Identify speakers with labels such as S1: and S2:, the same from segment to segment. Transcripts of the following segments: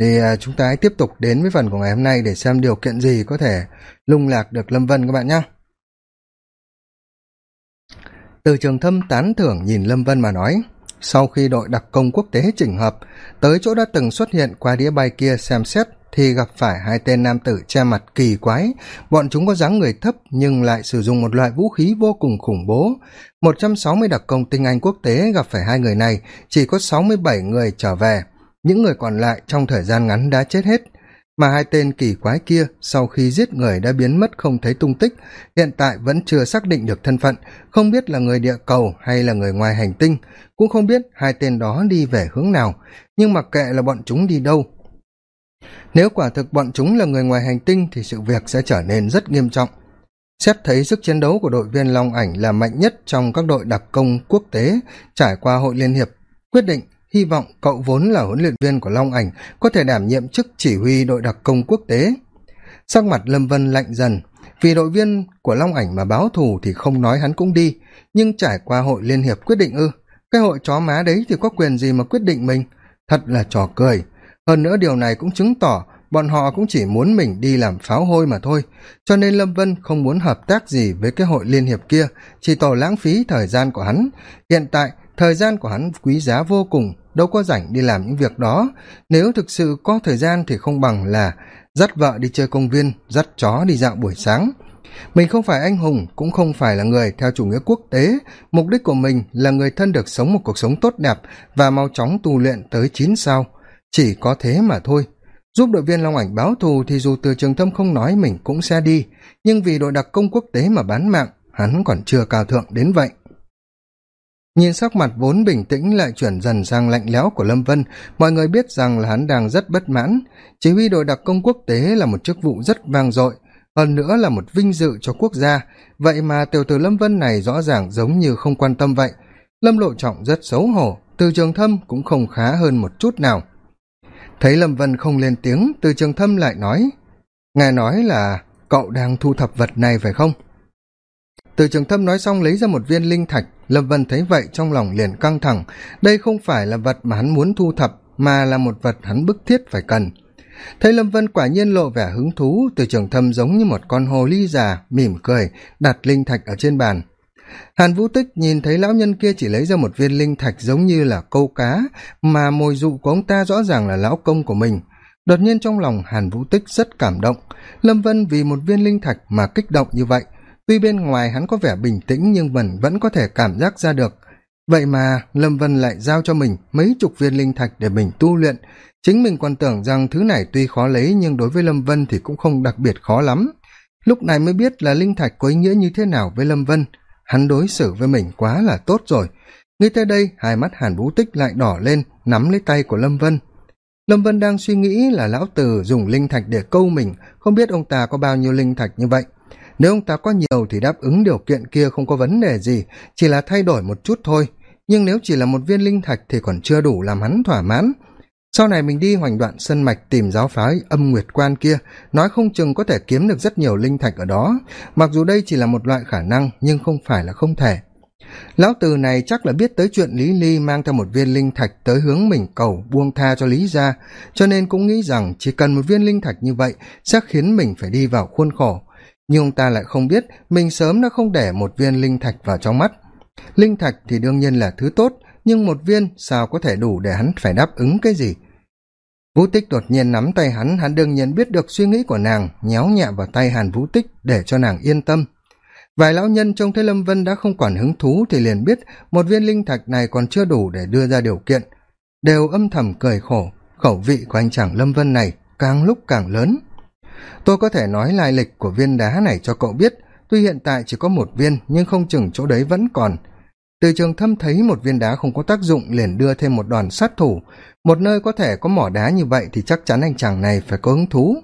S1: thì à, chúng ta hãy tiếp tục đến với phần của ngày hôm nay để xem điều kiện gì có thể lung lạc được lâm vân các bạn nhé từ trường thâm tán thưởng nhìn lâm vân mà nói, sau khi đội đặc công quốc tế chỉnh hợp, tới chỗ đã từng xuất hiện qua đĩa bay kia xem xét thì gặp phải hai tên nam tử che mặt kỳ quái. Bọn chúng có dáng người thấp nhưng lại sử dụng một loại vũ khí vô cùng khủng bố. Một trăm sáu mươi đặc công tinh anh quốc tế gặp phải hai người này, chỉ có sáu mươi bảy người trở về những người còn lại trong thời gian ngắn đã chết hết, mà hai tên kỳ quái kia sau khi giết người đã biến mất không thấy tung tích, hiện tại vẫn chưa xác định được thân phận, không biết là người địa cầu hay là người ngoài hành tinh, cũng không biết hai tên đó đi về hướng nào, nhưng mặc kệ là bọn chúng đi đâu. Nếu quả thực bọn chúng là người ngoài hành tinh thì sự việc sẽ trở nên rất nghiêm trọng. Xét thấy sức chiến đấu của đội viên long ảnh là mạnh nhất trong các đội đặc công quốc tế trải qua hội liên hiệp, quyết định hy vọng cậu vốn là huấn luyện viên của long ảnh có thể đảm nhiệm chức chỉ huy đội đặc công quốc tế. Sắc mặt lâm vân lạnh dần, vì đội viên của long ảnh mà báo thù thì không nói hắn cũng đi, nhưng trải qua hội liên hiệp quyết định ư, cái hội chó má đấy thì có quyền gì mà quyết định mình? Thật là trò cười. Hơn nữa điều này cũng chứng tỏ bọn họ cũng chỉ muốn mình đi làm pháo hôi mà thôi, cho nên lâm vân không muốn hợp tác gì với cái hội liên hiệp kia, chỉ tổ lãng phí thời gian của hắn. Hiện tại thời gian của hắn quý giá vô cùng, đâu có rảnh đi làm những việc đó. Nếu thực sự có thời gian thì không bằng là dắt vợ đi chơi công viên, dắt chó đi dạo buổi sáng. Mình không phải anh hùng, cũng không phải là người theo chủ nghĩa quốc tế. Mục đích của mình là người thân được sống một cuộc sống tốt đẹp và mau chóng tu luyện tới chín sao. Chỉ có thế mà thôi. Giúp đội viên long ảnh báo thù thì dù từ trường thâm không nói mình cũng sẽ đi. Nhưng vì đội đặc công quốc tế mà bán mạng, hắn còn chưa cao thượng đến vậy nhìn sắc mặt vốn bình tĩnh lại chuyển dần sang lạnh lẽo của lâm vân, mọi người biết rằng là hắn đang rất bất mãn. Chỉ huy đội đặc công quốc tế là một chức vụ rất vang dội, hơn nữa là một vinh dự cho quốc gia. Vậy mà tiểu tử lâm vân này rõ ràng giống như không quan tâm vậy. Lâm lộ trọng rất xấu hổ, từ trường thâm cũng không khá hơn một chút nào. Thấy lâm vân không lên tiếng, từ trường thâm lại nói ngài nói là cậu đang thu thập vật này phải không? Từ trường thâm nói xong lấy ra một viên linh thạch lâm vân thấy vậy trong lòng liền căng thẳng. Đây không phải là vật mà hắn muốn thu thập, mà là một vật hắn bức thiết phải cần. Thấy lâm vân quả nhiên lộ vẻ hứng thú, từ trường thâm giống như một con hồ ly già, mỉm cười, đặt linh thạch ở trên bàn. Hàn vũ tích nhìn thấy lão nhân kia chỉ lấy ra một viên linh thạch giống như là câu cá, mà mồi dụ của ông ta rõ ràng là lão công của mình. Đột nhiên trong lòng hàn vũ tích rất cảm động. Lâm vân vì một viên linh thạch mà kích động như vậy tuy bên ngoài hắn có vẻ bình tĩnh nhưng vẫn vẫn có thể cảm giác ra được. Vậy mà, lâm vân lại giao cho mình mấy chục viên linh thạch để mình tu luyện. Chính mình còn tưởng rằng thứ này tuy khó lấy nhưng đối với lâm vân thì cũng không đặc biệt khó lắm. Lúc này mới biết là linh thạch có ý nghĩa như thế nào với lâm vân. Hắn đối xử với mình quá là tốt rồi. Nghĩ tới đây, hai mắt hàn vũ tích lại đỏ lên, nắm lấy tay của lâm vân. Lâm vân đang suy nghĩ là lão tử dùng linh thạch để câu mình. Không biết ông ta có bao nhiêu linh thạch như vậy nếu ông ta có nhiều thì đáp ứng điều kiện kia không có vấn đề gì, chỉ là thay đổi một chút thôi. Nhưng nếu chỉ là một viên linh thạch thì còn chưa đủ làm hắn thỏa mãn. Sau này mình đi hoành đoạn sân mạch tìm giáo phái âm nguyệt quan kia, nói không chừng có thể kiếm được rất nhiều linh thạch ở đó. Mặc dù đây chỉ là một loại khả năng, nhưng không phải là không thể. Lão từ này chắc là biết tới chuyện lý ly mang theo một viên linh thạch tới hướng mình cầu buông tha cho lý ra, cho nên cũng nghĩ rằng chỉ cần một viên linh thạch như vậy sẽ khiến mình phải đi vào khuôn khổ nhưng ông ta lại không biết mình sớm đã không để một viên linh thạch vào trong mắt. Linh thạch thì đương nhiên là thứ tốt, nhưng một viên sao có thể đủ để hắn phải đáp ứng cái gì? Vũ tích đột nhiên nắm tay hắn hắn đương nhiên biết được suy nghĩ của nàng, nhéo nhẹ vào tay hàn vũ tích để cho nàng yên tâm. Vài lão nhân trông thấy lâm vân đã không còn hứng thú thì liền biết một viên linh thạch này còn chưa đủ để đưa ra điều kiện. Đều âm thầm cười khổ, khẩu vị của anh chàng lâm vân này càng lúc càng lớn tôi có thể nói lai lịch của viên đá này cho cậu biết, tuy hiện tại chỉ có một viên nhưng không chừng chỗ đấy vẫn còn. Từ trường thâm thấy một viên đá không có tác dụng liền đưa thêm một đoàn sát thủ. Một nơi có thể có mỏ đá như vậy thì chắc chắn anh chàng này phải có hứng thú.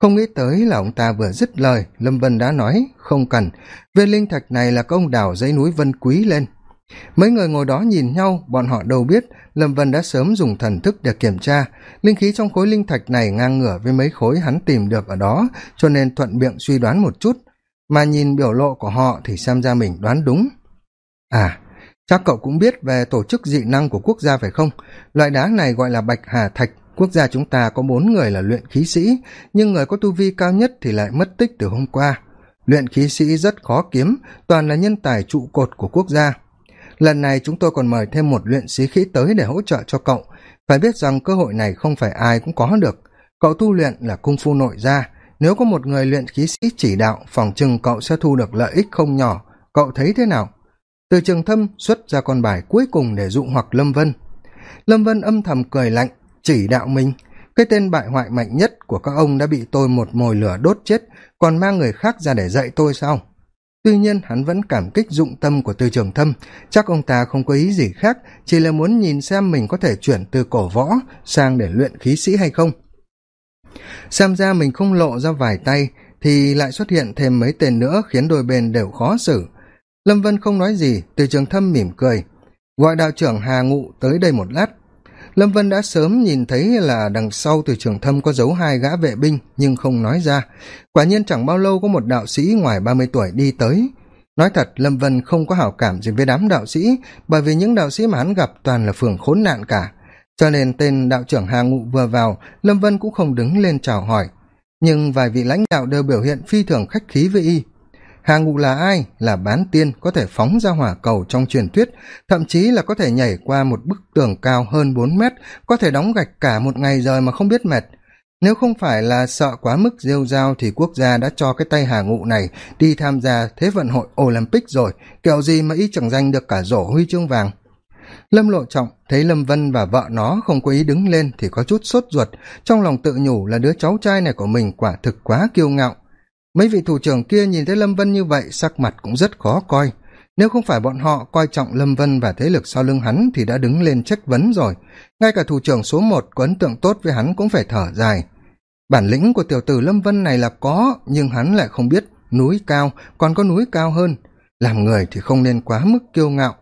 S1: Không nghĩ tới là ông ta vừa dứt lời, lâm vân đã nói, không cần. Viên linh thạch này là công đào dãy núi vân quý lên mấy người ngồi đó nhìn nhau, bọn họ đâu biết, lâm vân đã sớm dùng thần thức để kiểm tra. Linh khí trong khối linh thạch này ngang ngửa với mấy khối hắn tìm được ở đó, cho nên thuận miệng suy đoán một chút. Mà nhìn biểu lộ của họ thì xem ra mình đoán đúng. À chắc cậu cũng biết về tổ chức dị năng của quốc gia phải không? Loại đá này gọi là bạch hà thạch. Quốc gia chúng ta có bốn người là luyện khí sĩ, nhưng người có tu vi cao nhất thì lại mất tích từ hôm qua. Luyện khí sĩ rất khó kiếm, toàn là nhân tài trụ cột của quốc gia lần này chúng tôi còn mời thêm một luyện sĩ khí tới để hỗ trợ cho cậu. Phải biết rằng cơ hội này không phải ai cũng có được. Cậu tu luyện là cung phu nội gia. Nếu có một người luyện khí sĩ chỉ đạo phòng chừng cậu sẽ thu được lợi ích không nhỏ. Cậu thấy thế nào? Từ trường thâm xuất ra con bài cuối cùng để dụ hoặc lâm vân. Lâm vân âm thầm cười lạnh, chỉ đạo mình. Cái tên bại hoại mạnh nhất của các ông đã bị tôi một mồi lửa đốt chết, còn mang người khác ra để dạy tôi sao? Tuy nhiên, hắn vẫn cảm kích dụng tâm của tư trường thâm. Chắc ông ta không có ý gì khác, chỉ là muốn nhìn xem mình có thể chuyển từ cổ võ sang để luyện khí sĩ hay không. Xem ra mình không lộ ra vài tay, thì lại xuất hiện thêm mấy tên nữa khiến đôi bên đều khó xử. Lâm vân không nói gì từ trường thâm mỉm cười. Gọi đạo trưởng hà ngụ tới đây một lát lâm vân đã sớm nhìn thấy là đằng sau từ trường thâm có giấu hai gã vệ binh, nhưng không nói ra. Quả nhiên chẳng bao lâu có một đạo sĩ ngoài ba mươi tuổi đi tới. Nói thật, lâm vân không có hảo cảm gì với đám đạo sĩ, bởi vì những đạo sĩ mà hắn gặp toàn là phường khốn nạn cả. Cho nên tên đạo trưởng hà ngụ vừa vào, lâm vân cũng không đứng lên chào hỏi. Nhưng vài vị lãnh đạo đều biểu hiện phi thường khách khí với y hà ngụ là ai? Là bán tiên, có thể phóng ra hỏa cầu trong truyền thuyết, thậm chí là có thể nhảy qua một bức tường cao hơn bốn mét, có thể đóng gạch cả một ngày rồi mà không biết mệt. Nếu không phải là sợ quá mức rêu rao thì quốc gia đã cho cái tay hà ngụ này đi tham gia thế vận hội olympic rồi kẹo gì mà y chẳng giành được cả rổ huy chương vàng. Lâm lộ trọng thấy lâm vân và vợ nó không có ý đứng lên thì có chút sốt ruột, trong lòng tự nhủ là đứa cháu trai này của mình quả thực quá kiêu ngạo mấy vị thủ trưởng kia nhìn thấy lâm vân như vậy, sắc mặt cũng rất khó coi. Nếu không phải bọn họ coi trọng lâm vân và thế lực sau lưng hắn thì đã đứng lên trách vấn rồi. Ngay cả thủ trưởng số một có ấn tượng tốt với hắn cũng phải thở dài. Bản lĩnh của tiểu tử lâm vân này là có, nhưng hắn lại không biết núi cao, còn có núi cao hơn. Làm người thì không nên quá mức kiêu ngạo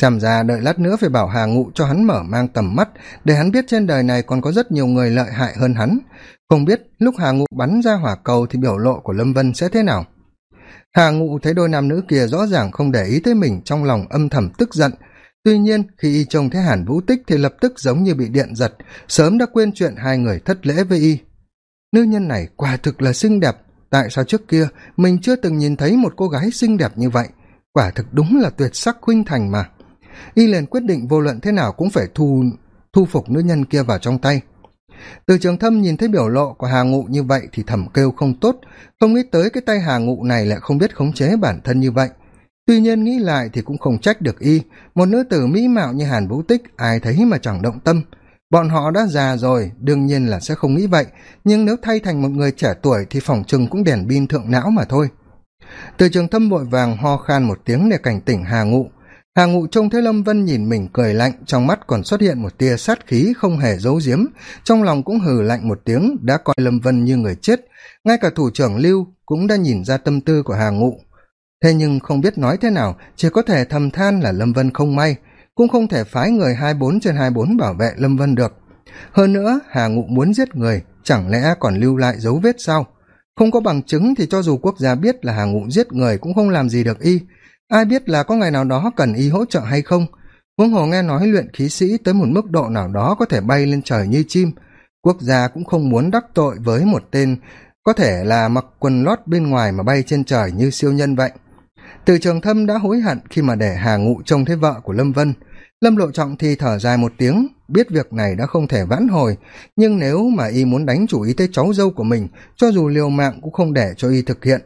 S1: xem ra đợi lát nữa phải bảo hà ngụ cho hắn mở mang tầm mắt, để hắn biết trên đời này còn có rất nhiều người lợi hại hơn hắn. Không biết lúc hà ngụ bắn ra hỏa cầu thì biểu lộ của lâm vân sẽ thế nào? Hà ngụ thấy đôi nam nữ kia rõ ràng không để ý tới mình trong lòng âm thầm tức giận. Tuy nhiên, khi y trông thấy hàn vũ tích thì lập tức giống như bị điện giật, sớm đã quên chuyện hai người thất lễ với y. Nữ nhân này quả thực là xinh đẹp, tại sao trước kia mình chưa từng nhìn thấy một cô gái xinh đẹp như vậy? Quả thực đúng là tuyệt sắc khuynh thành mà y liền quyết định vô luận thế nào cũng phải thu thu phục nữ nhân kia vào trong tay. Từ trường thâm nhìn thấy biểu lộ của hà ngụ như vậy thì thầm kêu không tốt. Không nghĩ tới cái tay hà ngụ này lại không biết khống chế bản thân như vậy. Tuy nhiên nghĩ lại thì cũng không trách được y. Một nữ tử mỹ mạo như hàn vũ tích, ai thấy mà chẳng động tâm. Bọn họ đã già rồi, đương nhiên là sẽ không nghĩ vậy. Nhưng nếu thay thành một người trẻ tuổi thì phòng chừng cũng đèn pin thượng não mà thôi. Từ trường thâm vội vàng ho khan một tiếng để cảnh tỉnh hà ngụ hà ngụ trông thấy lâm vân nhìn mình cười lạnh, trong mắt còn xuất hiện một tia sát khí không hề giấu giếm. Trong lòng cũng hừ lạnh một tiếng, đã coi lâm vân như người chết. Ngay cả thủ trưởng lưu cũng đã nhìn ra tâm tư của hà ngụ. Thế nhưng không biết nói thế nào, chỉ có thể thầm than là lâm vân không may. Cũng không thể phái người hai bốn trên hai bốn bảo vệ lâm vân được. Hơn nữa, hà ngụ muốn giết người, chẳng lẽ còn lưu lại dấu vết sao? Không có bằng chứng thì cho dù quốc gia biết là hà ngụ giết người cũng không làm gì được y ai biết là có ngày nào đó cần y hỗ trợ hay không? Huống hồ nghe nói luyện khí sĩ tới một mức độ nào đó có thể bay lên trời như chim. Quốc gia cũng không muốn đắc tội với một tên có thể là mặc quần lót bên ngoài mà bay trên trời như siêu nhân vậy. Từ trường thâm đã hối hận khi mà để hà ngụ trông thấy vợ của lâm vân. Lâm lộ trọng thì thở dài một tiếng, biết việc này đã không thể vãn hồi, nhưng nếu mà y muốn đánh chủ ý tới cháu dâu của mình, cho dù liều mạng cũng không để cho y thực hiện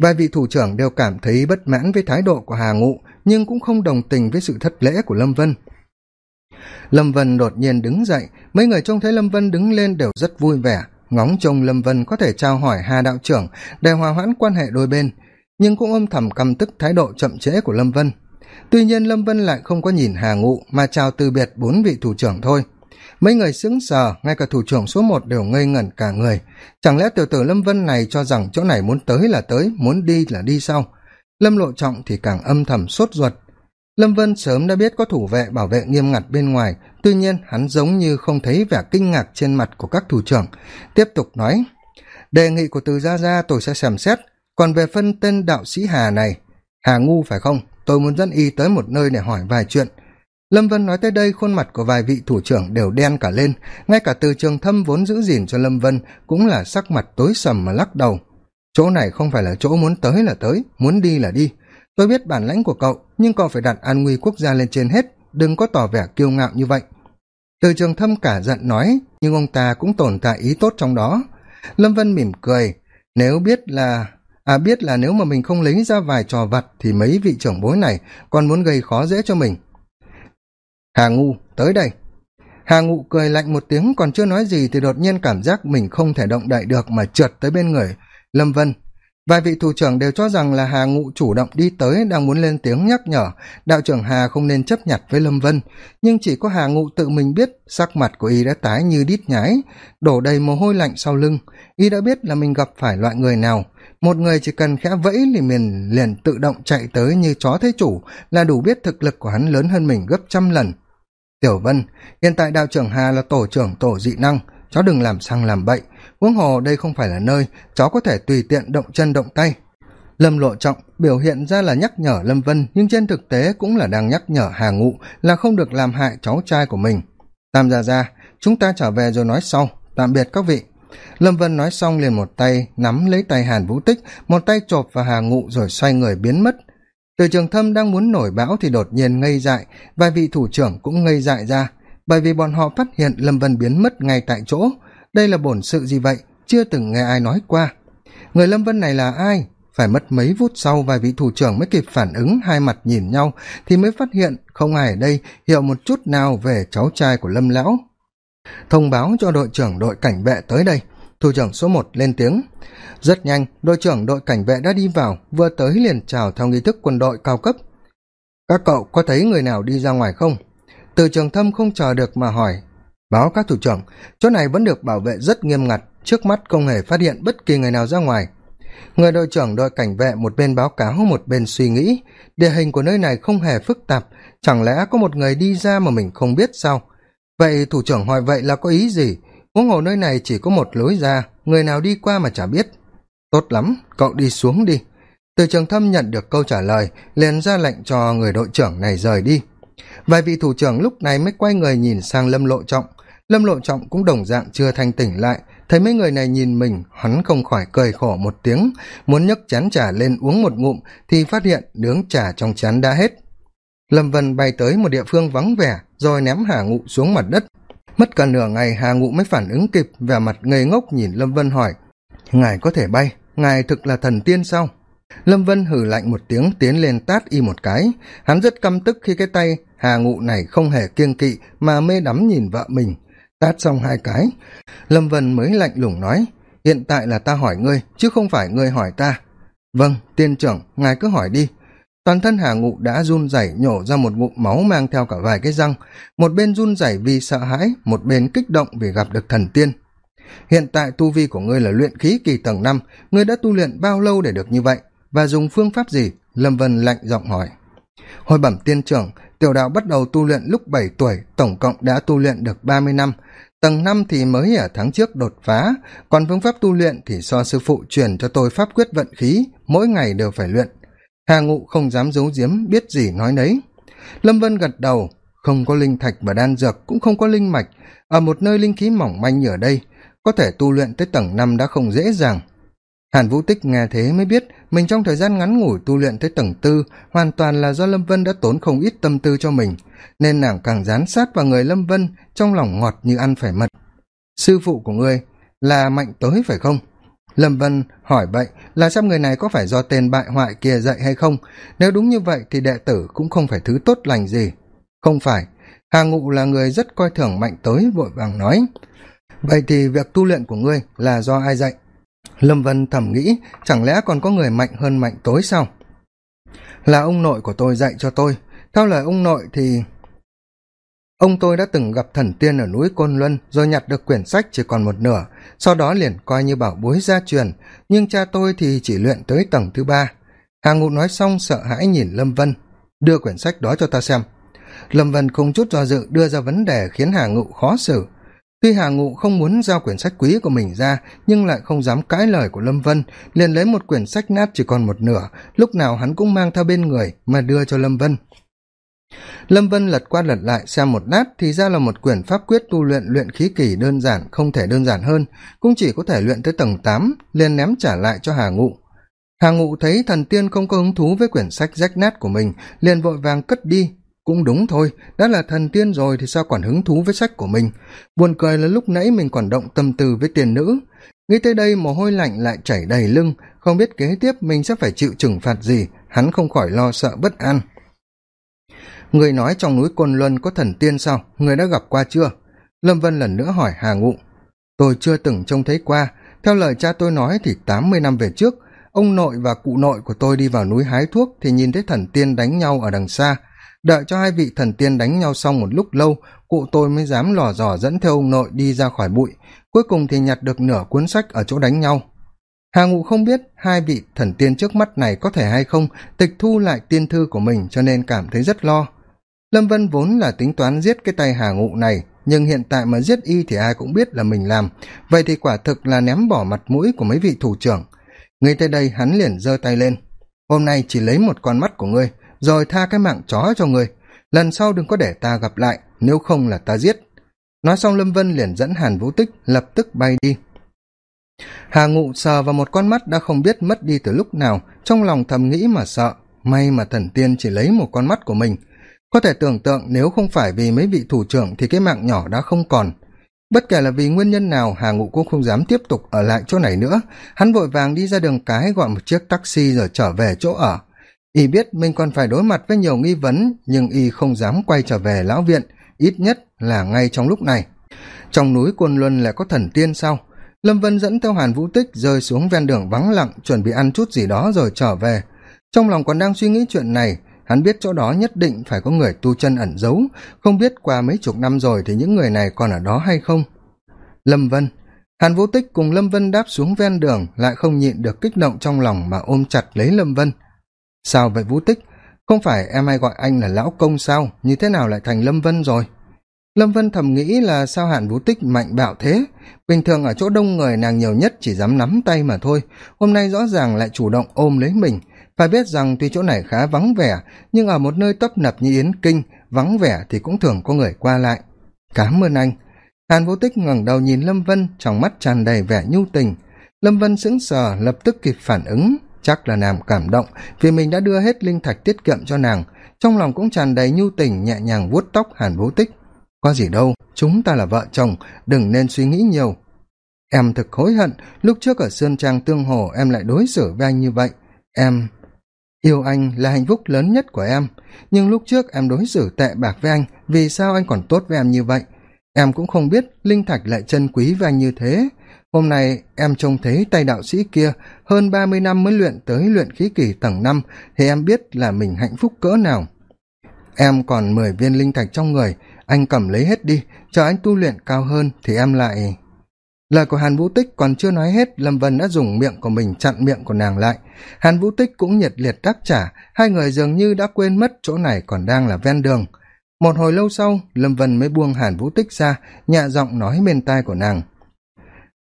S1: vài vị thủ trưởng đều cảm thấy bất mãn với thái độ của hà ngụ, nhưng cũng không đồng tình với sự thất lễ của lâm vân. Lâm vân đột nhiên đứng dậy, mấy người trông thấy lâm vân đứng lên đều rất vui vẻ. Ngóng trông lâm vân có thể trao hỏi hà đạo trưởng, để hòa hoãn quan hệ đôi bên, nhưng cũng âm thầm căm tức thái độ chậm trễ của lâm vân. Tuy nhiên lâm vân lại không có nhìn hà ngụ, mà chào từ biệt bốn vị thủ trưởng thôi mấy người sững sờ, ngay cả thủ trưởng số một đều ngây ngẩn cả người. Chẳng lẽ tiểu tử lâm vân này cho rằng chỗ này muốn tới là tới, muốn đi là đi sau? Lâm lộ trọng thì càng âm thầm sốt ruột. Lâm vân sớm đã biết có thủ vệ bảo vệ nghiêm ngặt bên ngoài, tuy nhiên hắn giống như không thấy vẻ kinh ngạc trên mặt của các thủ trưởng. Tiếp tục nói, đề nghị của từ gia gia tôi sẽ xem xét. Còn về phân tên đạo sĩ hà này, hà ngu phải không? Tôi muốn dẫn y tới một nơi để hỏi vài chuyện lâm vân nói tới đây khuôn mặt của vài vị thủ trưởng đều đen cả lên, ngay cả từ trường thâm vốn giữ gìn cho lâm vân cũng là sắc mặt tối sầm mà lắc đầu. Chỗ này không phải là chỗ muốn tới là tới, muốn đi là đi. Tôi biết bản lãnh của cậu, nhưng cậu phải đặt an nguy quốc gia lên trên hết, đừng có tỏ vẻ kiêu ngạo như vậy. Từ trường thâm cả giận nói, nhưng ông ta cũng tồn tại ý tốt trong đó. Lâm vân mỉm cười, nếu biết là à biết là nếu mà mình không lấy ra vài trò vặt thì mấy vị trưởng bối này còn muốn gây khó dễ cho mình hà ngu, tới đây. Hà ngụ cười lạnh một tiếng, còn chưa nói gì thì đột nhiên cảm giác mình không thể động đậy được mà trượt tới bên người lâm vân. Vài vị thủ trưởng đều cho rằng là hà ngụ chủ động đi tới, đang muốn lên tiếng nhắc nhở. Đạo trưởng hà không nên chấp nhặt với lâm vân, nhưng chỉ có hà ngụ tự mình biết sắc mặt của y đã tái như đít nhái, đổ đầy mồ hôi lạnh sau lưng. Y đã biết là mình gặp phải loại người nào một người chỉ cần khẽ vẫy thì mình liền tự động chạy tới như chó thấy chủ, là đủ biết thực lực của hắn lớn hơn mình gấp trăm lần. Tiểu vân, hiện tại đạo trưởng hà là tổ trưởng tổ dị năng cháu đừng làm sang làm bậy. Huống hồ đây không phải là nơi cháu có thể tùy tiện động chân động tay. Lâm lộ trọng biểu hiện ra là nhắc nhở lâm vân, nhưng trên thực tế cũng là đang nhắc nhở hà ngụ là không được làm hại cháu trai của mình. Tam gia ra chúng ta trở về rồi nói sau. Tạm biệt các vị lâm vân nói xong liền một tay nắm lấy tay hàn vũ tích, một tay chộp vào hà ngụ rồi xoay người biến mất. Từ trường thâm đang muốn nổi bão thì đột nhiên ngây dại, vài vị thủ trưởng cũng ngây dại ra. Bởi vì bọn họ phát hiện lâm vân biến mất ngay tại chỗ. Đây là bổn sự gì vậy? Chưa từng nghe ai nói qua. Người lâm vân này là ai? Phải mất mấy phút sau vài vị thủ trưởng mới kịp phản ứng, hai mặt nhìn nhau thì mới phát hiện không ai ở đây, hiểu một chút nào về cháu trai của lâm lão thông báo cho đội trưởng đội cảnh vệ tới đây. Thủ trưởng số một lên tiếng. Rất nhanh, đội trưởng đội cảnh vệ đã đi vào, vừa tới liền chào theo nghi thức quân đội cao cấp. Các cậu có thấy người nào đi ra ngoài không? Từ trường thâm không chờ được mà hỏi. Báo các thủ trưởng, chỗ này vẫn được bảo vệ rất nghiêm ngặt, trước mắt không hề phát hiện bất kỳ người nào ra ngoài. Người đội trưởng đội cảnh vệ một bên báo cáo, một bên suy nghĩ. Địa hình của nơi này không hề phức tạp, chẳng lẽ có một người đi ra mà mình không biết sao? Vậy thủ trưởng hỏi vậy là có ý gì? Huống hồ nơi này chỉ có một lối ra, người nào đi qua mà chả biết. Tốt lắm, cậu đi xuống đi. Từ trường thâm nhận được câu trả lời, liền ra lệnh cho người đội trưởng này rời đi. Vài vị thủ trưởng lúc này mới quay người nhìn sang lâm lộ trọng. Lâm lộ trọng cũng đồng dạng chưa thanh tỉnh lại, thấy mấy người này nhìn mình, hắn không khỏi cười khổ một tiếng, muốn nhấc chén trà lên uống một ngụm thì phát hiện nướng trà trong chén đã hết lâm vân bay tới một địa phương vắng vẻ, rồi ném hà ngụ xuống mặt đất. Mất cả nửa ngày, hà ngụ mới phản ứng kịp vẻ mặt ngây ngốc nhìn lâm vân hỏi, ngài có thể bay? Ngài thực là thần tiên sao? Lâm vân hử lạnh một tiếng, tiến lên tát y một cái. Hắn rất căm tức khi cái tay hà ngụ này không hề kiêng kỵ mà mê đắm nhìn vợ mình. Tát xong hai cái, lâm vân mới lạnh lùng nói, hiện tại là ta hỏi ngươi, chứ không phải ngươi hỏi ta. Vâng tiên trưởng, ngài cứ hỏi đi toàn thân hà ngụ đã run rẩy nhổ ra một ngụm máu mang theo cả vài cái răng, một bên run rẩy vì sợ hãi, một bên kích động vì gặp được thần tiên. Hiện tại tu vi của ngươi là luyện khí kỳ tầng năm, ngươi đã tu luyện bao lâu để được như vậy? Và dùng phương pháp gì? Lâm vân lạnh giọng hỏi. Hồi bẩm tiên trưởng, tiểu đạo bắt đầu tu luyện lúc bảy tuổi, tổng cộng đã tu luyện được ba mươi năm. Tầng năm thì mới ở tháng trước đột phá, còn phương pháp tu luyện thì do sư phụ truyền cho tôi pháp quyết vận khí, mỗi ngày đều phải luyện hà ngụ không dám giấu giếm biết gì nói nấy. Lâm vân gật đầu, không có linh thạch và đan dược, cũng không có linh mạch. Ở một nơi linh khí mỏng manh như ở đây, có thể tu luyện tới tầng năm đã không dễ dàng. Hàn vũ tích nghe thế mới biết mình trong thời gian ngắn ngủi tu luyện tới tầng tư hoàn toàn là do lâm vân đã tốn không ít tâm tư cho mình, nên nàng càng dán sát vào người lâm vân trong lòng ngọt như ăn phải mật. Sư phụ của ngươi là mạnh tới phải không? Lâm vân hỏi vậy là xem người này có phải do tên bại hoại kia dạy hay không. Nếu đúng như vậy thì đệ tử cũng không phải thứ tốt lành gì. Không phải. Hà ngụ là người rất coi thường mạnh tới, vội vàng nói. Vậy thì việc tu luyện của ngươi là do ai dạy? Lâm vân thầm nghĩ, chẳng lẽ còn có người mạnh hơn mạnh tối sao? Là ông nội của tôi dạy cho tôi. Theo lời ông nội thì ông tôi đã từng gặp thần tiên ở núi côn luân rồi nhặt được quyển sách chỉ còn một nửa, sau đó liền coi như bảo bối gia truyền, nhưng cha tôi thì chỉ luyện tới tầng thứ ba. Hà ngụ nói xong sợ hãi nhìn lâm vân, đưa quyển sách đó cho ta xem. Lâm vân không chút do dự đưa ra vấn đề khiến hà ngụ khó xử. Tuy hà ngụ không muốn giao quyển sách quý của mình ra, nhưng lại không dám cãi lời của lâm vân, liền lấy một quyển sách nát chỉ còn một nửa, lúc nào hắn cũng mang theo bên người mà đưa cho lâm vân lâm vân lật qua lật lại xem một lát thì ra là một quyển pháp quyết tu luyện luyện khí kỳ đơn giản, không thể đơn giản hơn, cũng chỉ có thể luyện tới tầng tám, liền ném trả lại cho hà ngụ. Hà ngụ thấy thần tiên không có hứng thú với quyển sách rách nát của mình, liền vội vàng cất đi. Cũng đúng thôi, đã là thần tiên rồi thì sao còn hứng thú với sách của mình? Buồn cười là lúc nãy mình còn động tâm tư với tiền nữ. Nghĩ tới đây mồ hôi lạnh lại chảy đầy lưng, không biết kế tiếp mình sẽ phải chịu trừng phạt gì, hắn không khỏi lo sợ bất an người nói trong núi côn luân có thần tiên sao? Người đã gặp qua chưa? Lâm vân lần nữa hỏi hà ngụ. Tôi chưa từng trông thấy qua. Theo lời cha tôi nói thì tám mươi năm về trước, ông nội và cụ nội của tôi đi vào núi hái thuốc thì nhìn thấy thần tiên đánh nhau ở đằng xa. Đợi cho hai vị thần tiên đánh nhau xong một lúc lâu, cụ tôi mới dám lò dò dẫn theo ông nội đi ra khỏi bụi. Cuối cùng thì nhặt được nửa cuốn sách ở chỗ đánh nhau. Hà ngụ không biết hai vị thần tiên trước mắt này có thể hay không, tịch thu lại tiên thư của mình cho nên cảm thấy rất lo lâm vân vốn là tính toán giết cái tay hà ngụ này, nhưng hiện tại mà giết y thì ai cũng biết là mình làm. Vậy thì quả thực là ném bỏ mặt mũi của mấy vị thủ trưởng. Ngay tới đây hắn liền giơ tay lên. Hôm nay chỉ lấy một con mắt của ngươi, rồi tha cái mạng chó cho ngươi. Lần sau đừng có để ta gặp lại, nếu không là ta giết. Nói xong lâm vân liền dẫn hàn vũ tích lập tức bay đi. Hà ngụ sờ vào một con mắt đã không biết mất đi từ lúc nào, trong lòng thầm nghĩ mà sợ. May mà thần tiên chỉ lấy một con mắt của mình có thể tưởng tượng nếu không phải vì mấy vị thủ trưởng thì cái mạng nhỏ đã không còn. Bất kể là vì nguyên nhân nào, hà ngụ cũng không dám tiếp tục ở lại chỗ này nữa. Hắn vội vàng đi ra đường cái gọi một chiếc taxi rồi trở về chỗ ở. Y biết mình còn phải đối mặt với nhiều nghi vấn, nhưng y không dám quay trở về lão viện, ít nhất là ngay trong lúc này. Trong núi côn luân lại có thần tiên sao lâm vân dẫn theo hàn vũ tích rơi xuống ven đường vắng lặng, chuẩn bị ăn chút gì đó rồi trở về. Trong lòng còn đang suy nghĩ chuyện này hắn biết chỗ đó nhất định phải có người tu chân ẩn giấu. Không biết qua mấy chục năm rồi thì những người này còn ở đó hay không? Lâm vân. Hàn vũ tích cùng lâm vân đáp xuống ven đường, lại không nhịn được kích động trong lòng mà ôm chặt lấy lâm vân. Sao vậy vũ tích? Không phải em hay gọi anh là lão công sao? Như thế nào lại thành lâm vân rồi? Lâm vân thầm nghĩ là sao hạn vũ tích mạnh bạo thế? Bình thường ở chỗ đông người nàng nhiều nhất chỉ dám nắm tay mà thôi. Hôm nay rõ ràng lại chủ động ôm lấy mình phải biết rằng tuy chỗ này khá vắng vẻ, nhưng ở một nơi tấp nập như yến kinh, vắng vẻ thì cũng thường có người qua lại. Cám ơn anh. Hàn vô tích ngẩng đầu nhìn lâm vân, trong mắt tràn đầy vẻ nhu tình. Lâm vân sững sờ, lập tức kịp phản ứng. Chắc là nàng cảm động, vì mình đã đưa hết linh thạch tiết kiệm cho nàng. Trong lòng cũng tràn đầy nhu tình, nhẹ nhàng vuốt tóc hàn vô tích. Có gì đâu, chúng ta là vợ chồng, đừng nên suy nghĩ nhiều. Em thực hối hận, lúc trước ở sơn trang tương hồ em lại đối xử với anh như vậy. Em yêu anh là hạnh phúc lớn nhất của em. Nhưng lúc trước em đối xử tệ bạc với anh, vì sao anh còn tốt với em như vậy? Em cũng không biết linh thạch lại chân quý với anh như thế. Hôm nay em trông thấy tay đạo sĩ kia, hơn ba mươi năm mới luyện tới luyện khí kỳ tầng năm, thì em biết là mình hạnh phúc cỡ nào. Em còn mười viên linh thạch trong người, anh cầm lấy hết đi chờ anh tu luyện cao hơn thì em lại lời của hàn vũ tích còn chưa nói hết, lâm vân đã dùng miệng của mình chặn miệng của nàng lại. Hàn vũ tích cũng nhiệt liệt đáp trả, hai người dường như đã quên mất chỗ này còn đang là ven đường. Một hồi lâu sau, lâm vân mới buông hàn vũ tích ra nhạ giọng nói bên tai của nàng.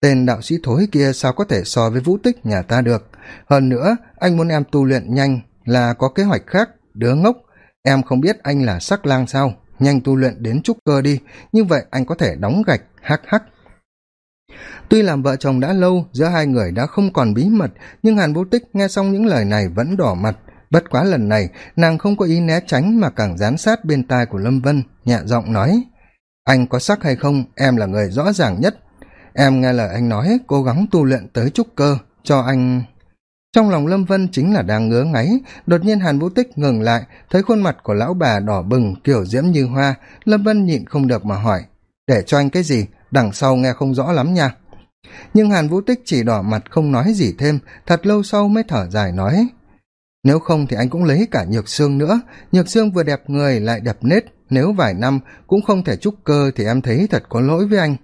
S1: Tên đạo sĩ thối kia sao có thể so với vũ tích nhà ta được? Hơn nữa, anh muốn em tu luyện nhanh là có kế hoạch khác, đứa ngốc. Em không biết anh là sắc lang sao? Nhanh tu luyện đến trúc cơ đi, như vậy anh có thể đóng gạch, hắc hắc tuy làm vợ chồng đã lâu, giữa hai người đã không còn bí mật, nhưng hàn vũ tích nghe xong những lời này vẫn đỏ mặt. Bất quá lần này, nàng không có ý né tránh mà càng dán sát bên tai của lâm vân, nhẹ giọng nói, anh có sắc hay không? Em là người rõ ràng nhất. Em nghe lời anh nói, cố gắng tu luyện tới trúc cơ, cho anh. Trong lòng lâm vân chính là đang ngứa ngáy, đột nhiên hàn vũ tích ngừng lại, thấy khuôn mặt của lão bà đỏ bừng, kiểu diễm như hoa. Lâm vân nhịn không được mà hỏi, để cho anh cái gì? Đằng sau nghe không rõ lắm nha. Nhưng hàn vũ tích chỉ đỏ mặt không nói gì thêm, thật lâu sau mới thở dài nói. Nếu không thì anh cũng lấy cả nhược xương nữa. Nhược xương vừa đẹp người lại đẹp nết. Nếu vài năm cũng không thể trúc cơ thì em thấy thật có lỗi với anh.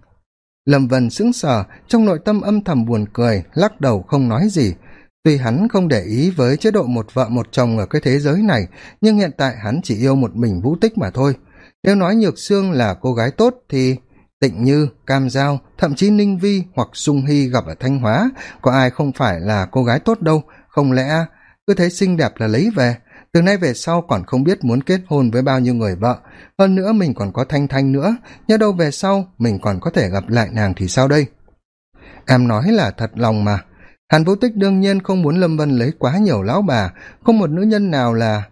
S1: Lâm vân sững sờ, trong nội tâm âm thầm buồn cười, lắc đầu không nói gì. Tuy hắn không để ý với chế độ một vợ một chồng ở cái thế giới này, nhưng hiện tại hắn chỉ yêu một mình vũ tích mà thôi. Nếu nói nhược sương là cô gái tốt thì tịnh như, cam giao, thậm chí ninh vi hoặc sung hy gặp ở thanh hóa. Có ai không phải là cô gái tốt đâu? Không lẽ cứ thấy xinh đẹp là lấy về? Từ nay về sau còn không biết muốn kết hôn với bao nhiêu người vợ. Hơn nữa mình còn có thanh thanh nữa. Nhớ đâu về sau mình còn có thể gặp lại nàng thì sao đây? Em nói là thật lòng mà. Hàn vũ tích đương nhiên không muốn lâm vân lấy quá nhiều lão bà. Không một nữ nhân nào là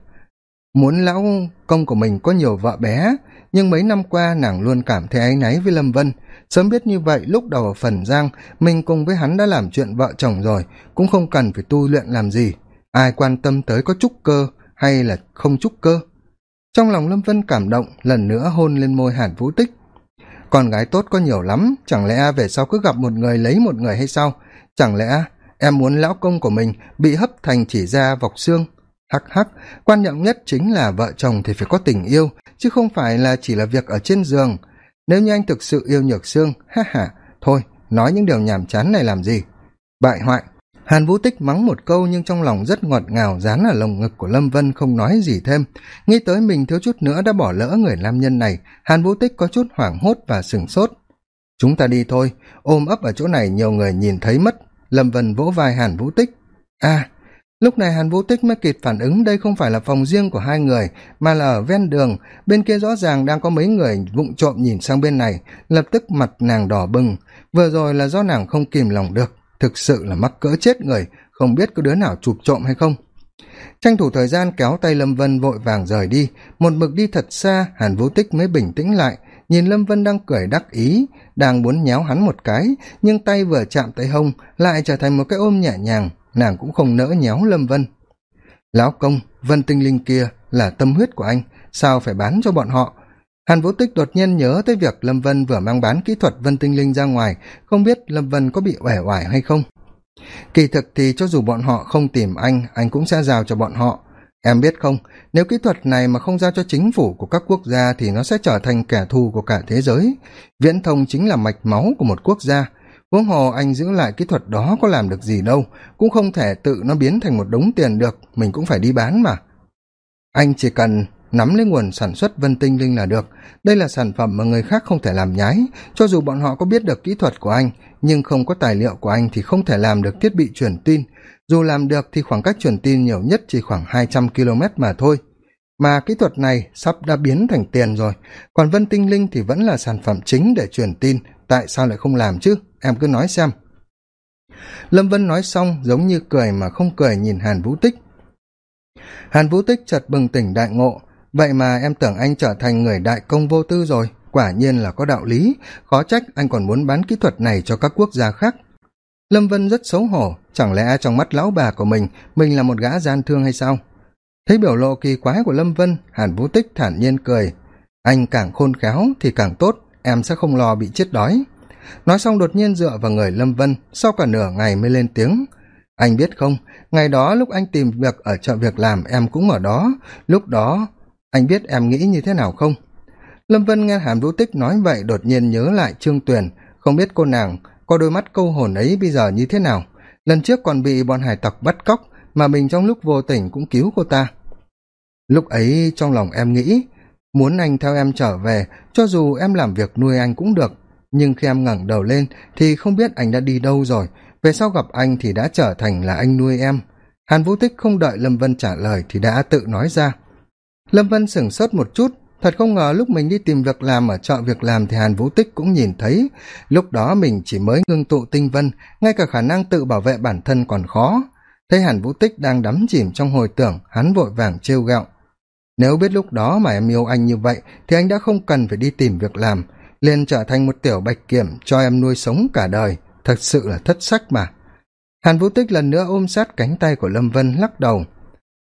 S1: muốn lão công của mình có nhiều vợ bé nhưng mấy năm qua nàng luôn cảm thấy áy náy với lâm vân. Sớm biết như vậy, lúc đầu ở phần giang, mình cùng với hắn đã làm chuyện vợ chồng rồi, cũng không cần phải tu luyện làm gì. Ai quan tâm tới có trúc cơ hay là không trúc cơ? Trong lòng lâm vân cảm động, lần nữa hôn lên môi hàn vũ tích. Con gái tốt có nhiều lắm, chẳng lẽ về sau cứ gặp một người lấy một người hay sao? Chẳng lẽ em muốn lão công của mình bị hấp thành chỉ ra vọc xương? Hắc hắc. Quan trọng nhất chính là vợ chồng thì phải có tình yêu, chứ không phải là chỉ là việc ở trên giường. Nếu như anh thực sự yêu nhược xương ha ha, thôi, nói những điều nhàm chán này làm gì? Bại hoại. Hàn vũ tích mắng một câu nhưng trong lòng rất ngọt ngào, dán ở lồng ngực của lâm vân không nói gì thêm. Nghĩ tới mình thiếu chút nữa đã bỏ lỡ người nam nhân này, hàn vũ tích có chút hoảng hốt và sửng sốt. Chúng ta đi thôi, ôm ấp ở chỗ này nhiều người nhìn thấy mất. Lâm vân vỗ vai hàn vũ tích. À lúc này hàn vũ tích mới kịp phản ứng, đây không phải là phòng riêng của hai người, mà là ở ven đường. Bên kia rõ ràng đang có mấy người vụng trộm nhìn sang bên này, lập tức mặt nàng đỏ bừng. Vừa rồi là do nàng không kìm lòng được, thực sự là mắc cỡ chết người, không biết có đứa nào chụp trộm hay không. Tranh thủ thời gian kéo tay lâm vân vội vàng rời đi. Một mực đi thật xa, hàn vũ tích mới bình tĩnh lại. Nhìn lâm vân đang cười đắc ý, đang muốn nhéo hắn một cái, nhưng tay vừa chạm tới hông, lại trở thành một cái ôm nhẹ nhàng nàng cũng không nỡ nhéo lâm vân. Lão công, vân tinh linh kia là tâm huyết của anh, sao phải bán cho bọn họ? Hàn vũ tích đột nhiên nhớ tới việc lâm vân vừa mang bán kỹ thuật vân tinh linh ra ngoài, không biết lâm vân có bị uể oải hay không? Kỳ thực thì cho dù bọn họ không tìm anh anh cũng sẽ giao cho bọn họ. Em biết không, nếu kỹ thuật này mà không giao cho chính phủ của các quốc gia thì nó sẽ trở thành kẻ thù của cả thế giới. Viễn thông chính là mạch máu của một quốc gia huống hồ anh giữ lại kỹ thuật đó có làm được gì đâu, cũng không thể tự nó biến thành một đống tiền được, mình cũng phải đi bán mà. Anh chỉ cần nắm lấy nguồn sản xuất vân tinh linh là được. Đây là sản phẩm mà người khác không thể làm nhái. Cho dù bọn họ có biết được kỹ thuật của anh, nhưng không có tài liệu của anh thì không thể làm được thiết bị truyền tin. Dù làm được thì khoảng cách truyền tin nhiều nhất chỉ khoảng hai trăm km mà thôi. Mà kỹ thuật này sắp đã biến thành tiền rồi. Còn vân tinh linh thì vẫn là sản phẩm chính để truyền tin. Tại sao lại không làm chứ? Em cứ nói xem. Lâm vân nói xong, giống như cười mà không cười nhìn hàn vũ tích. Hàn vũ tích chợt bừng tỉnh đại ngộ. Vậy mà em tưởng anh trở thành người đại công vô tư rồi. Quả nhiên là có đạo lý. Khó trách anh còn muốn bán kỹ thuật này cho các quốc gia khác. Lâm vân rất xấu hổ. Chẳng lẽ trong mắt lão bà của mình mình là một gã gian thương hay sao? Thấy biểu lộ kỳ quái của lâm vân, hàn vũ tích thản nhiên cười. Anh càng khôn khéo thì càng tốt. Em sẽ không lo bị chết đói nói xong đột nhiên dựa vào người lâm vân, sau cả nửa ngày mới lên tiếng. Anh biết không, ngày đó lúc anh tìm việc ở chợ việc làm em cũng ở đó. Lúc đó, anh biết em nghĩ như thế nào không? Lâm vân nghe Hàm vũ tích nói vậy đột nhiên nhớ lại trương tuyền. Không biết cô nàng có đôi mắt câu hồn ấy bây giờ như thế nào? Lần trước còn bị bọn hải tặc bắt cóc, mà mình trong lúc vô tình cũng cứu cô ta. Lúc ấy trong lòng em nghĩ, muốn anh theo em trở về, cho dù em làm việc nuôi anh cũng được nhưng khi em ngẩng đầu lên thì không biết anh đã đi đâu rồi. Về sau gặp anh thì đã trở thành là anh nuôi em. Hàn vũ tích không đợi lâm vân trả lời thì đã tự nói ra. Lâm vân sửng sốt một chút. Thật không ngờ lúc mình đi tìm việc làm ở chợ việc làm thì hàn vũ tích cũng nhìn thấy. Lúc đó mình chỉ mới ngưng tụ tinh vân, ngay cả khả năng tự bảo vệ bản thân còn khó. Thấy hàn vũ tích đang đắm chìm trong hồi tưởng, hắn vội vàng trêu gạo nếu biết lúc đó mà em yêu anh như vậy thì anh đã không cần phải đi tìm việc làm liền trở thành một tiểu bạch kiểm cho em nuôi sống cả đời. Thật sự là thất sách mà. Hàn vũ tích lần nữa ôm sát cánh tay của lâm vân, lắc đầu.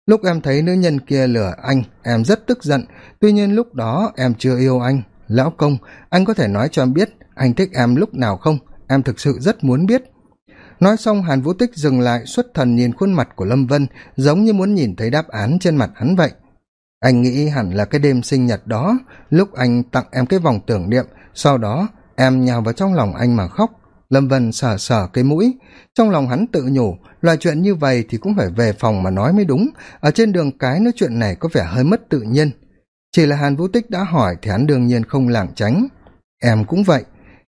S1: Lúc em thấy nữ nhân kia lừa anh, em rất tức giận. Tuy nhiên lúc đó em chưa yêu anh. Lão công, anh có thể nói cho em biết anh thích em lúc nào không? Em thực sự rất muốn biết. Nói xong, hàn vũ tích dừng lại, xuất thần nhìn khuôn mặt của lâm vân, giống như muốn nhìn thấy đáp án trên mặt hắn vậy. Anh nghĩ hẳn là cái đêm sinh nhật đó, lúc anh tặng em cái vòng tưởng niệm sau đó, em nhào vào trong lòng anh mà khóc. Lâm vân sờ sờ cái mũi. Trong lòng hắn tự nhủ, loại chuyện như vậy thì cũng phải về phòng mà nói mới đúng. Ở trên đường cái nói chuyện này có vẻ hơi mất tự nhiên. Chỉ là hàn vũ tích đã hỏi thì hắn đương nhiên không lảng tránh. Em cũng vậy.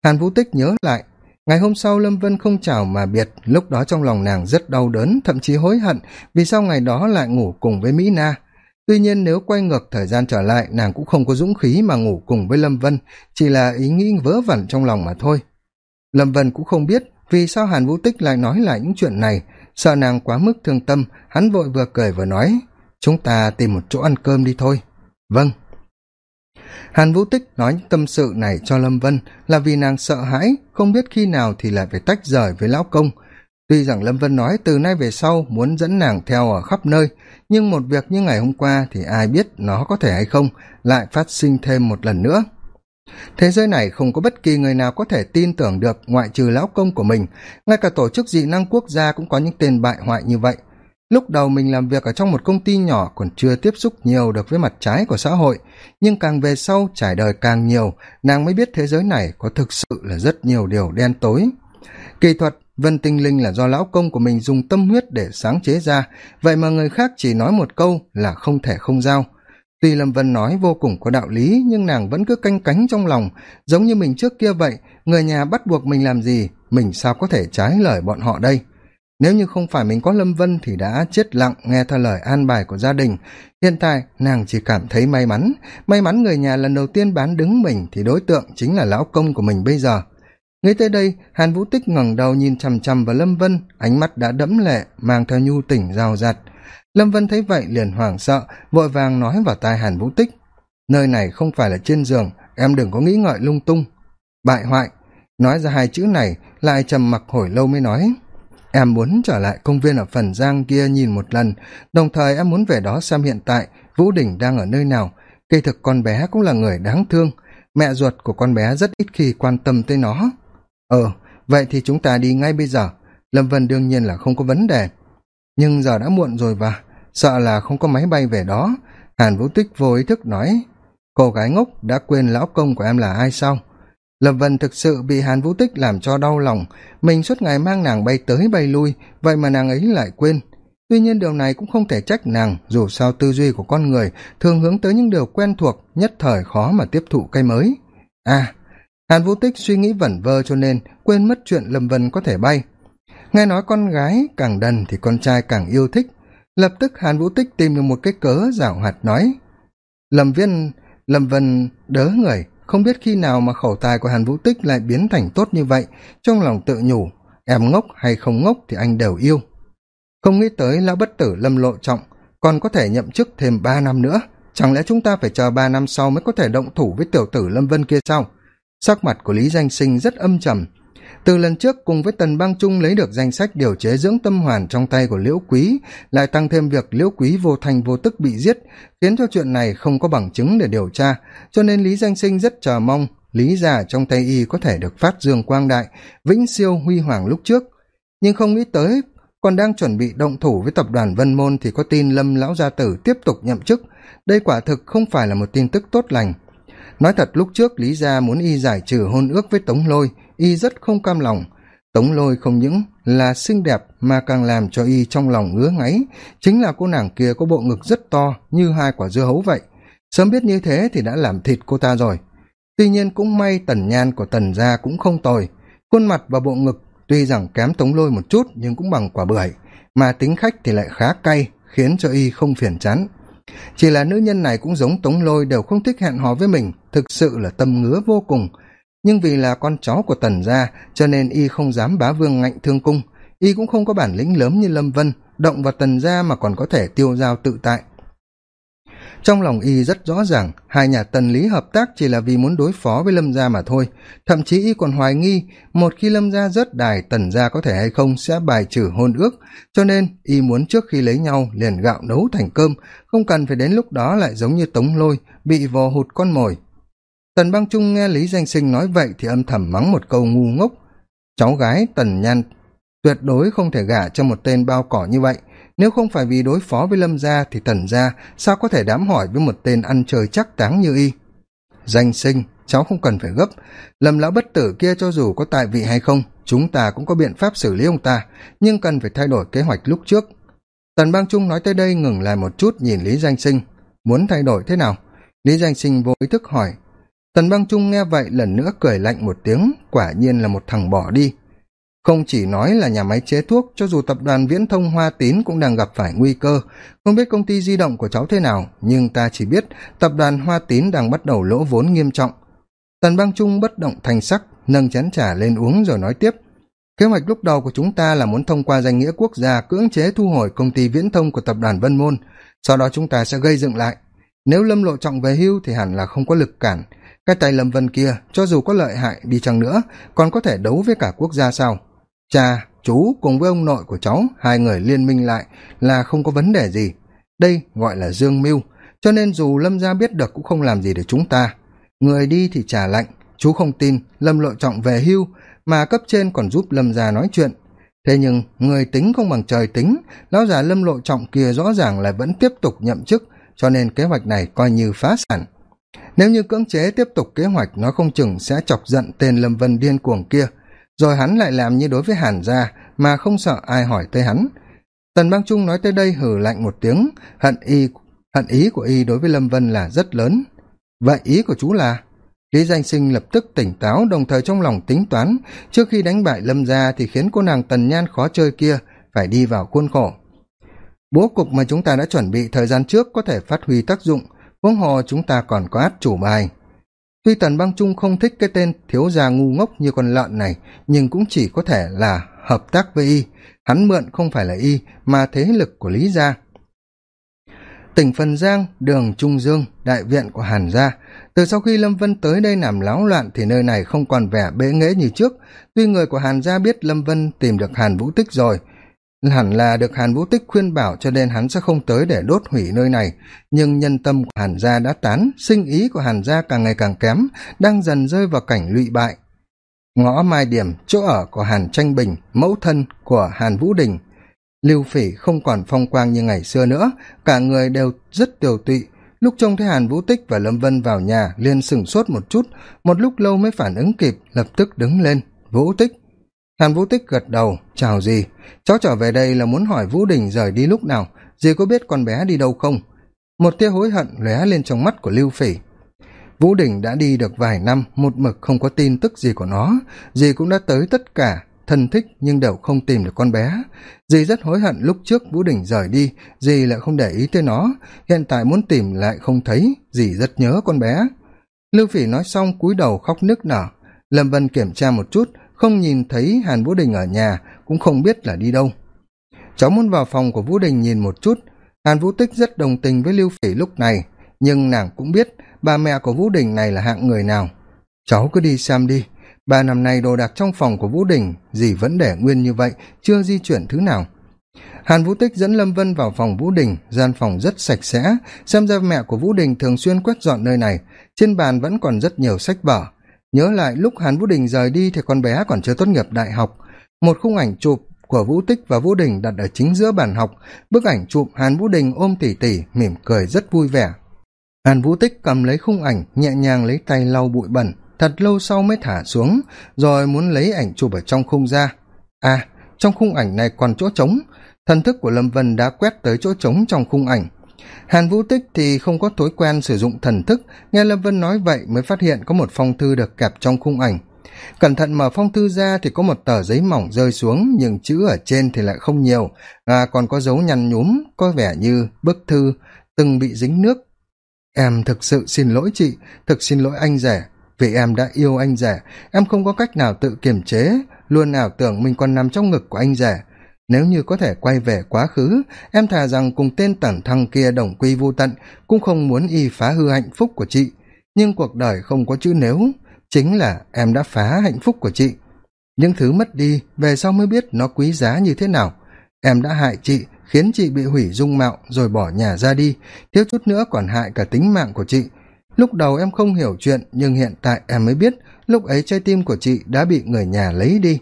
S1: Hàn vũ tích nhớ lại, ngày hôm sau lâm vân không chào mà biệt. Lúc đó trong lòng nàng rất đau đớn, thậm chí hối hận vì sao ngày đó lại ngủ cùng với mỹ na tuy nhiên nếu quay ngược thời gian trở lại, nàng cũng không có dũng khí mà ngủ cùng với lâm vân, chỉ là ý nghĩ vớ vẩn trong lòng mà thôi. Lâm vân cũng không biết vì sao hàn vũ tích lại nói lại những chuyện này, sợ nàng quá mức thương tâm, hắn vội vừa cười vừa nói, chúng ta tìm một chỗ ăn cơm đi thôi. Vâng. Hàn vũ tích nói những tâm sự này cho lâm vân là vì nàng sợ hãi, không biết khi nào thì lại phải tách rời với lão công tuy rằng lâm vân nói từ nay về sau muốn dẫn nàng theo ở khắp nơi, nhưng một việc như ngày hôm qua thì ai biết nó có thể hay không lại phát sinh thêm một lần nữa. Thế giới này không có bất kỳ người nào có thể tin tưởng được ngoại trừ lão công của mình. Ngay cả tổ chức dị năng quốc gia cũng có những tên bại hoại như vậy. Lúc đầu mình làm việc ở trong một công ty nhỏ còn chưa tiếp xúc nhiều được với mặt trái của xã hội, nhưng càng về sau trải đời càng nhiều, nàng mới biết thế giới này có thực sự là rất nhiều điều đen tối. Kỹ thuật vân tinh linh là do lão công của mình dùng tâm huyết để sáng chế ra, vậy mà người khác chỉ nói một câu là không thể không giao. Tuy lâm vân nói vô cùng có đạo lý, nhưng nàng vẫn cứ canh cánh trong lòng, giống như mình trước kia vậy, người nhà bắt buộc mình làm gì, mình sao có thể trái lời bọn họ đây? Nếu như không phải mình có lâm vân thì đã chết lặng nghe theo lời an bài của gia đình. Hiện tại, nàng chỉ cảm thấy may mắn. May mắn người nhà lần đầu tiên bán đứng mình thì đối tượng chính là lão công của mình bây giờ nghĩ tới đây, hàn vũ tích ngẩng đầu nhìn chằm chằm vào lâm vân, ánh mắt đã đẫm lệ, mang theo nhu tỉnh rào rạt. Lâm vân thấy vậy liền hoảng sợ, vội vàng nói vào tai hàn vũ tích, nơi này không phải là trên giường, em đừng có nghĩ ngợi lung tung. Bại hoại. Nói ra hai chữ này, lại trầm mặc hồi lâu mới nói, em muốn trở lại công viên ở phần giang kia nhìn một lần, đồng thời em muốn về đó xem hiện tại, vũ đình đang ở nơi nào. Kỳ thực con bé cũng là người đáng thương, mẹ ruột của con bé rất ít khi quan tâm tới nó ờ vậy thì chúng ta đi ngay bây giờ. Lâm vân đương nhiên là không có vấn đề. Nhưng giờ đã muộn rồi và sợ là không có máy bay về đó. Hàn vũ tích vô ý thức nói, cô gái ngốc, đã quên lão công của em là ai sao? Lâm vân thực sự bị hàn vũ tích làm cho đau lòng. Mình suốt ngày mang nàng bay tới bay lui, vậy mà nàng ấy lại quên. Tuy nhiên điều này cũng không thể trách nàng, dù sao tư duy của con người thường hướng tới những điều quen thuộc, nhất thời khó mà tiếp thụ cây mới. À hàn vũ tích suy nghĩ vẩn vơ cho nên quên mất chuyện lâm vân có thể bay. Nghe nói con gái càng đần thì con trai càng yêu thích. Lập tức hàn vũ tích tìm được một cái cớ giảo hoạt nói, lâm viên, lâm vân đớ người, không biết khi nào mà khẩu tài của hàn vũ tích lại biến thành tốt như vậy, trong lòng tự nhủ, em ngốc hay không ngốc thì anh đều yêu. Không nghĩ tới lão bất tử lâm lộ trọng còn có thể nhậm chức thêm ba năm nữa, chẳng lẽ chúng ta phải chờ ba năm sau mới có thể động thủ với tiểu tử lâm vân kia sao? Sắc mặt của lý danh sinh rất âm trầm. Từ lần trước cùng với tần bang trung lấy được danh sách điều chế dưỡng tâm hoàn trong tay của liễu quý, lại tăng thêm việc liễu quý vô thành vô tức bị giết, khiến cho chuyện này không có bằng chứng để điều tra, cho nên lý danh sinh rất chờ mong lý già trong tay y có thể được phát dương quang đại, vĩnh siêu huy hoàng lúc trước. Nhưng không nghĩ tới, còn đang chuẩn bị động thủ với tập đoàn vân môn thì có tin lâm lão gia tử tiếp tục nhậm chức. Đây quả thực không phải là một tin tức tốt lành nói thật lúc trước lý gia muốn y giải trừ hôn ước với tống lôi, y rất không cam lòng. Tống lôi không những là xinh đẹp mà càng làm cho y trong lòng ngứa ngáy. Chính là cô nàng kia có bộ ngực rất to như hai quả dưa hấu vậy. Sớm biết như thế thì đã làm thịt cô ta rồi. Tuy nhiên cũng may tần nhan của tần gia cũng không tồi. Khuôn mặt và bộ ngực tuy rằng kém tống lôi một chút nhưng cũng bằng quả bưởi. Mà tính khách thì lại khá cay, khiến cho y không phiền chán chỉ là nữ nhân này cũng giống tống lôi đều không thích hẹn hò với mình, thực sự là tâm ngứa vô cùng. Nhưng vì là con chó của tần gia, cho nên y không dám bá vương ngạnh thương cung. Y cũng không có bản lĩnh lớn như lâm vân, động vào tần gia mà còn có thể tiêu dao tự tại trong lòng y rất rõ ràng, hai nhà tần lý hợp tác chỉ là vì muốn đối phó với lâm gia mà thôi. Thậm chí y còn hoài nghi, một khi lâm gia rớt đài, tần gia có thể hay không sẽ bài trừ hôn ước. Cho nên, y muốn trước khi lấy nhau liền gạo nấu thành cơm, không cần phải đến lúc đó lại giống như tống lôi, bị vò hụt con mồi. Tần băng trung nghe lý danh sinh nói vậy thì âm thầm mắng một câu ngu ngốc. Cháu gái tần nhan tuyệt đối không thể gả cho một tên bao cỏ như vậy nếu không phải vì đối phó với lâm gia thì tần gia sao có thể đám hỏi với một tên ăn chơi chắc táng như y? Danh sinh, cháu không cần phải gấp. Lâm lão bất tử kia cho dù có tại vị hay không, chúng ta cũng có biện pháp xử lý ông ta, nhưng cần phải thay đổi kế hoạch lúc trước. Tần bang trung nói tới đây ngừng lại một chút nhìn lý danh sinh. Muốn thay đổi thế nào? Lý danh sinh vô ý thức hỏi. Tần Bang trung nghe vậy lần nữa cười lạnh một tiếng, quả nhiên là một thằng bỏ đi không chỉ nói là nhà máy chế thuốc, cho dù tập đoàn viễn thông hoa tín cũng đang gặp phải nguy cơ. Không biết công ty di động của cháu thế nào, nhưng ta chỉ biết tập đoàn hoa tín đang bắt đầu lỗ vốn nghiêm trọng. Tần băng trung bất động thành sắc, nâng chén trà lên uống rồi nói tiếp. Kế hoạch lúc đầu của chúng ta là muốn thông qua danh nghĩa quốc gia cưỡng chế thu hồi công ty viễn thông của tập đoàn vân môn. Sau đó chúng ta sẽ gây dựng lại. Nếu lâm lộ trọng về hưu thì hẳn là không có lực cản. Cái tay lâm vân kia, cho dù có lợi hại đi chăng nữa, còn có thể đấu với cả quốc gia sao? Cha, chú cùng với ông nội của cháu, hai người liên minh lại là không có vấn đề gì. Đây gọi là dương mưu, cho nên dù lâm gia biết được cũng không làm gì để chúng ta. Người đi thì trả lạnh chú không tin, lâm lộ trọng về hưu, mà cấp trên còn giúp lâm gia nói chuyện. Thế nhưng, người tính không bằng trời tính, lão già lâm lộ trọng kia rõ ràng là vẫn tiếp tục nhậm chức, cho nên kế hoạch này coi như phá sản. Nếu như cưỡng chế tiếp tục kế hoạch, nó không chừng sẽ chọc giận tên lâm vân điên cuồng kia rồi hắn lại làm như đối với hàn gia, mà không sợ ai hỏi tới hắn. Tần bang trung nói tới đây hử lạnh một tiếng, hận y, hận ý của y đối với lâm vân là rất lớn. Vậy ý của chú là? Lý danh sinh lập tức tỉnh táo, đồng thời trong lòng tính toán, trước khi đánh bại lâm gia thì khiến cô nàng tần nhan khó chơi kia phải đi vào khuôn khổ. Bố cục mà chúng ta đã chuẩn bị thời gian trước có thể phát huy tác dụng, huống hồ chúng ta còn có át chủ bài tuy tần băng trung không thích cái tên thiếu gia ngu ngốc như con lợn này, nhưng cũng chỉ có thể là hợp tác với y. Hắn mượn không phải là y, mà thế lực của lý gia. Tỉnh phần giang, đường trung dương, đại viện của hàn gia. Từ sau khi lâm vân tới đây làm láo loạn thì nơi này không còn vẻ bế nghễ như trước. Tuy người của hàn gia biết lâm vân tìm được hàn vũ tích rồi hẳn là được hàn vũ tích khuyên bảo cho nên hắn sẽ không tới để đốt hủy nơi này. Nhưng nhân tâm của hàn gia đã tán, sinh ý của hàn gia càng ngày càng kém, đang dần rơi vào cảnh lụy bại. Ngõ mai điểm, chỗ ở của hàn tranh bình, mẫu thân của hàn vũ đình. Lưu phỉ không còn phong quang như ngày xưa nữa, cả người đều rất tiều tụy. Lúc trông thấy hàn vũ tích và lâm vân vào nhà, liền sửng sốt một chút, một lúc lâu mới phản ứng kịp, lập tức đứng lên. Vũ tích hàn vũ tích gật đầu, chào gì cháu trở về đây là muốn hỏi vũ đình rời đi lúc nào. Dì có biết con bé đi đâu không? Một tia hối hận lóe lên trong mắt của lưu phỉ. Vũ đình đã đi được vài năm, một mực không có tin tức gì của nó. Dì cũng đã tới tất cả, thân thích nhưng đều không tìm được con bé. Dì rất hối hận lúc trước vũ đình rời đi, dì lại không để ý tới nó. Hiện tại muốn tìm lại không thấy, dì rất nhớ con bé. Lưu phỉ nói xong cúi đầu khóc nức nở. Lâm vân kiểm tra một chút không nhìn thấy hàn vũ đình ở nhà, cũng không biết là đi đâu. Cháu muốn vào phòng của vũ đình nhìn một chút. Hàn vũ tích rất đồng tình với lưu phỉ lúc này, nhưng nàng cũng biết bà mẹ của vũ đình này là hạng người nào. Cháu cứ đi xem đi. Ba năm nay đồ đạc trong phòng của vũ đình dì vẫn để nguyên như vậy, chưa di chuyển thứ nào. Hàn vũ tích dẫn lâm vân vào phòng vũ đình, gian phòng rất sạch sẽ. Xem ra mẹ của vũ đình thường xuyên quét dọn nơi này. Trên bàn vẫn còn rất nhiều sách vở nhớ lại lúc hàn vũ đình rời đi thì con bé còn chưa tốt nghiệp đại học. Một khung ảnh chụp của vũ tích và vũ đình đặt ở chính giữa bàn học. Bức ảnh chụp hàn vũ đình ôm tỉ tỉ, mỉm cười rất vui vẻ. Hàn vũ tích cầm lấy khung ảnh, nhẹ nhàng lấy tay lau bụi bẩn. Thật lâu sau mới thả xuống, rồi muốn lấy ảnh chụp ở trong khung ra. À trong khung ảnh này còn chỗ trống. Thần thức của lâm vân đã quét tới chỗ trống trong khung ảnh hàn vũ tích thì không có thói quen sử dụng thần thức, nghe lâm vân nói vậy mới phát hiện có một phong thư được kẹp trong khung ảnh. Cẩn thận mở phong thư ra thì có một tờ giấy mỏng rơi xuống, nhưng chữ ở trên thì lại không nhiều. À còn có dấu nhăn nhúm, có vẻ như bức thư, từng bị dính nước. Em thực sự xin lỗi chị, thực xin lỗi anh rể, vì em đã yêu anh rể. Em không có cách nào tự kiềm chế, luôn ảo tưởng mình còn nằm trong ngực của anh rể nếu như có thể quay về quá khứ, em thà rằng cùng tên tẩn thăng kia đồng quy vô tận, cũng không muốn y phá hư hạnh phúc của chị. Nhưng cuộc đời không có chữ nếu, chính là em đã phá hạnh phúc của chị. Những thứ mất đi, về sau mới biết nó quý giá như thế nào. Em đã hại chị, khiến chị bị hủy dung mạo, rồi bỏ nhà ra đi. Thiếu chút nữa còn hại cả tính mạng của chị. Lúc đầu em không hiểu chuyện, nhưng hiện tại em mới biết, lúc ấy trái tim của chị đã bị người nhà lấy đi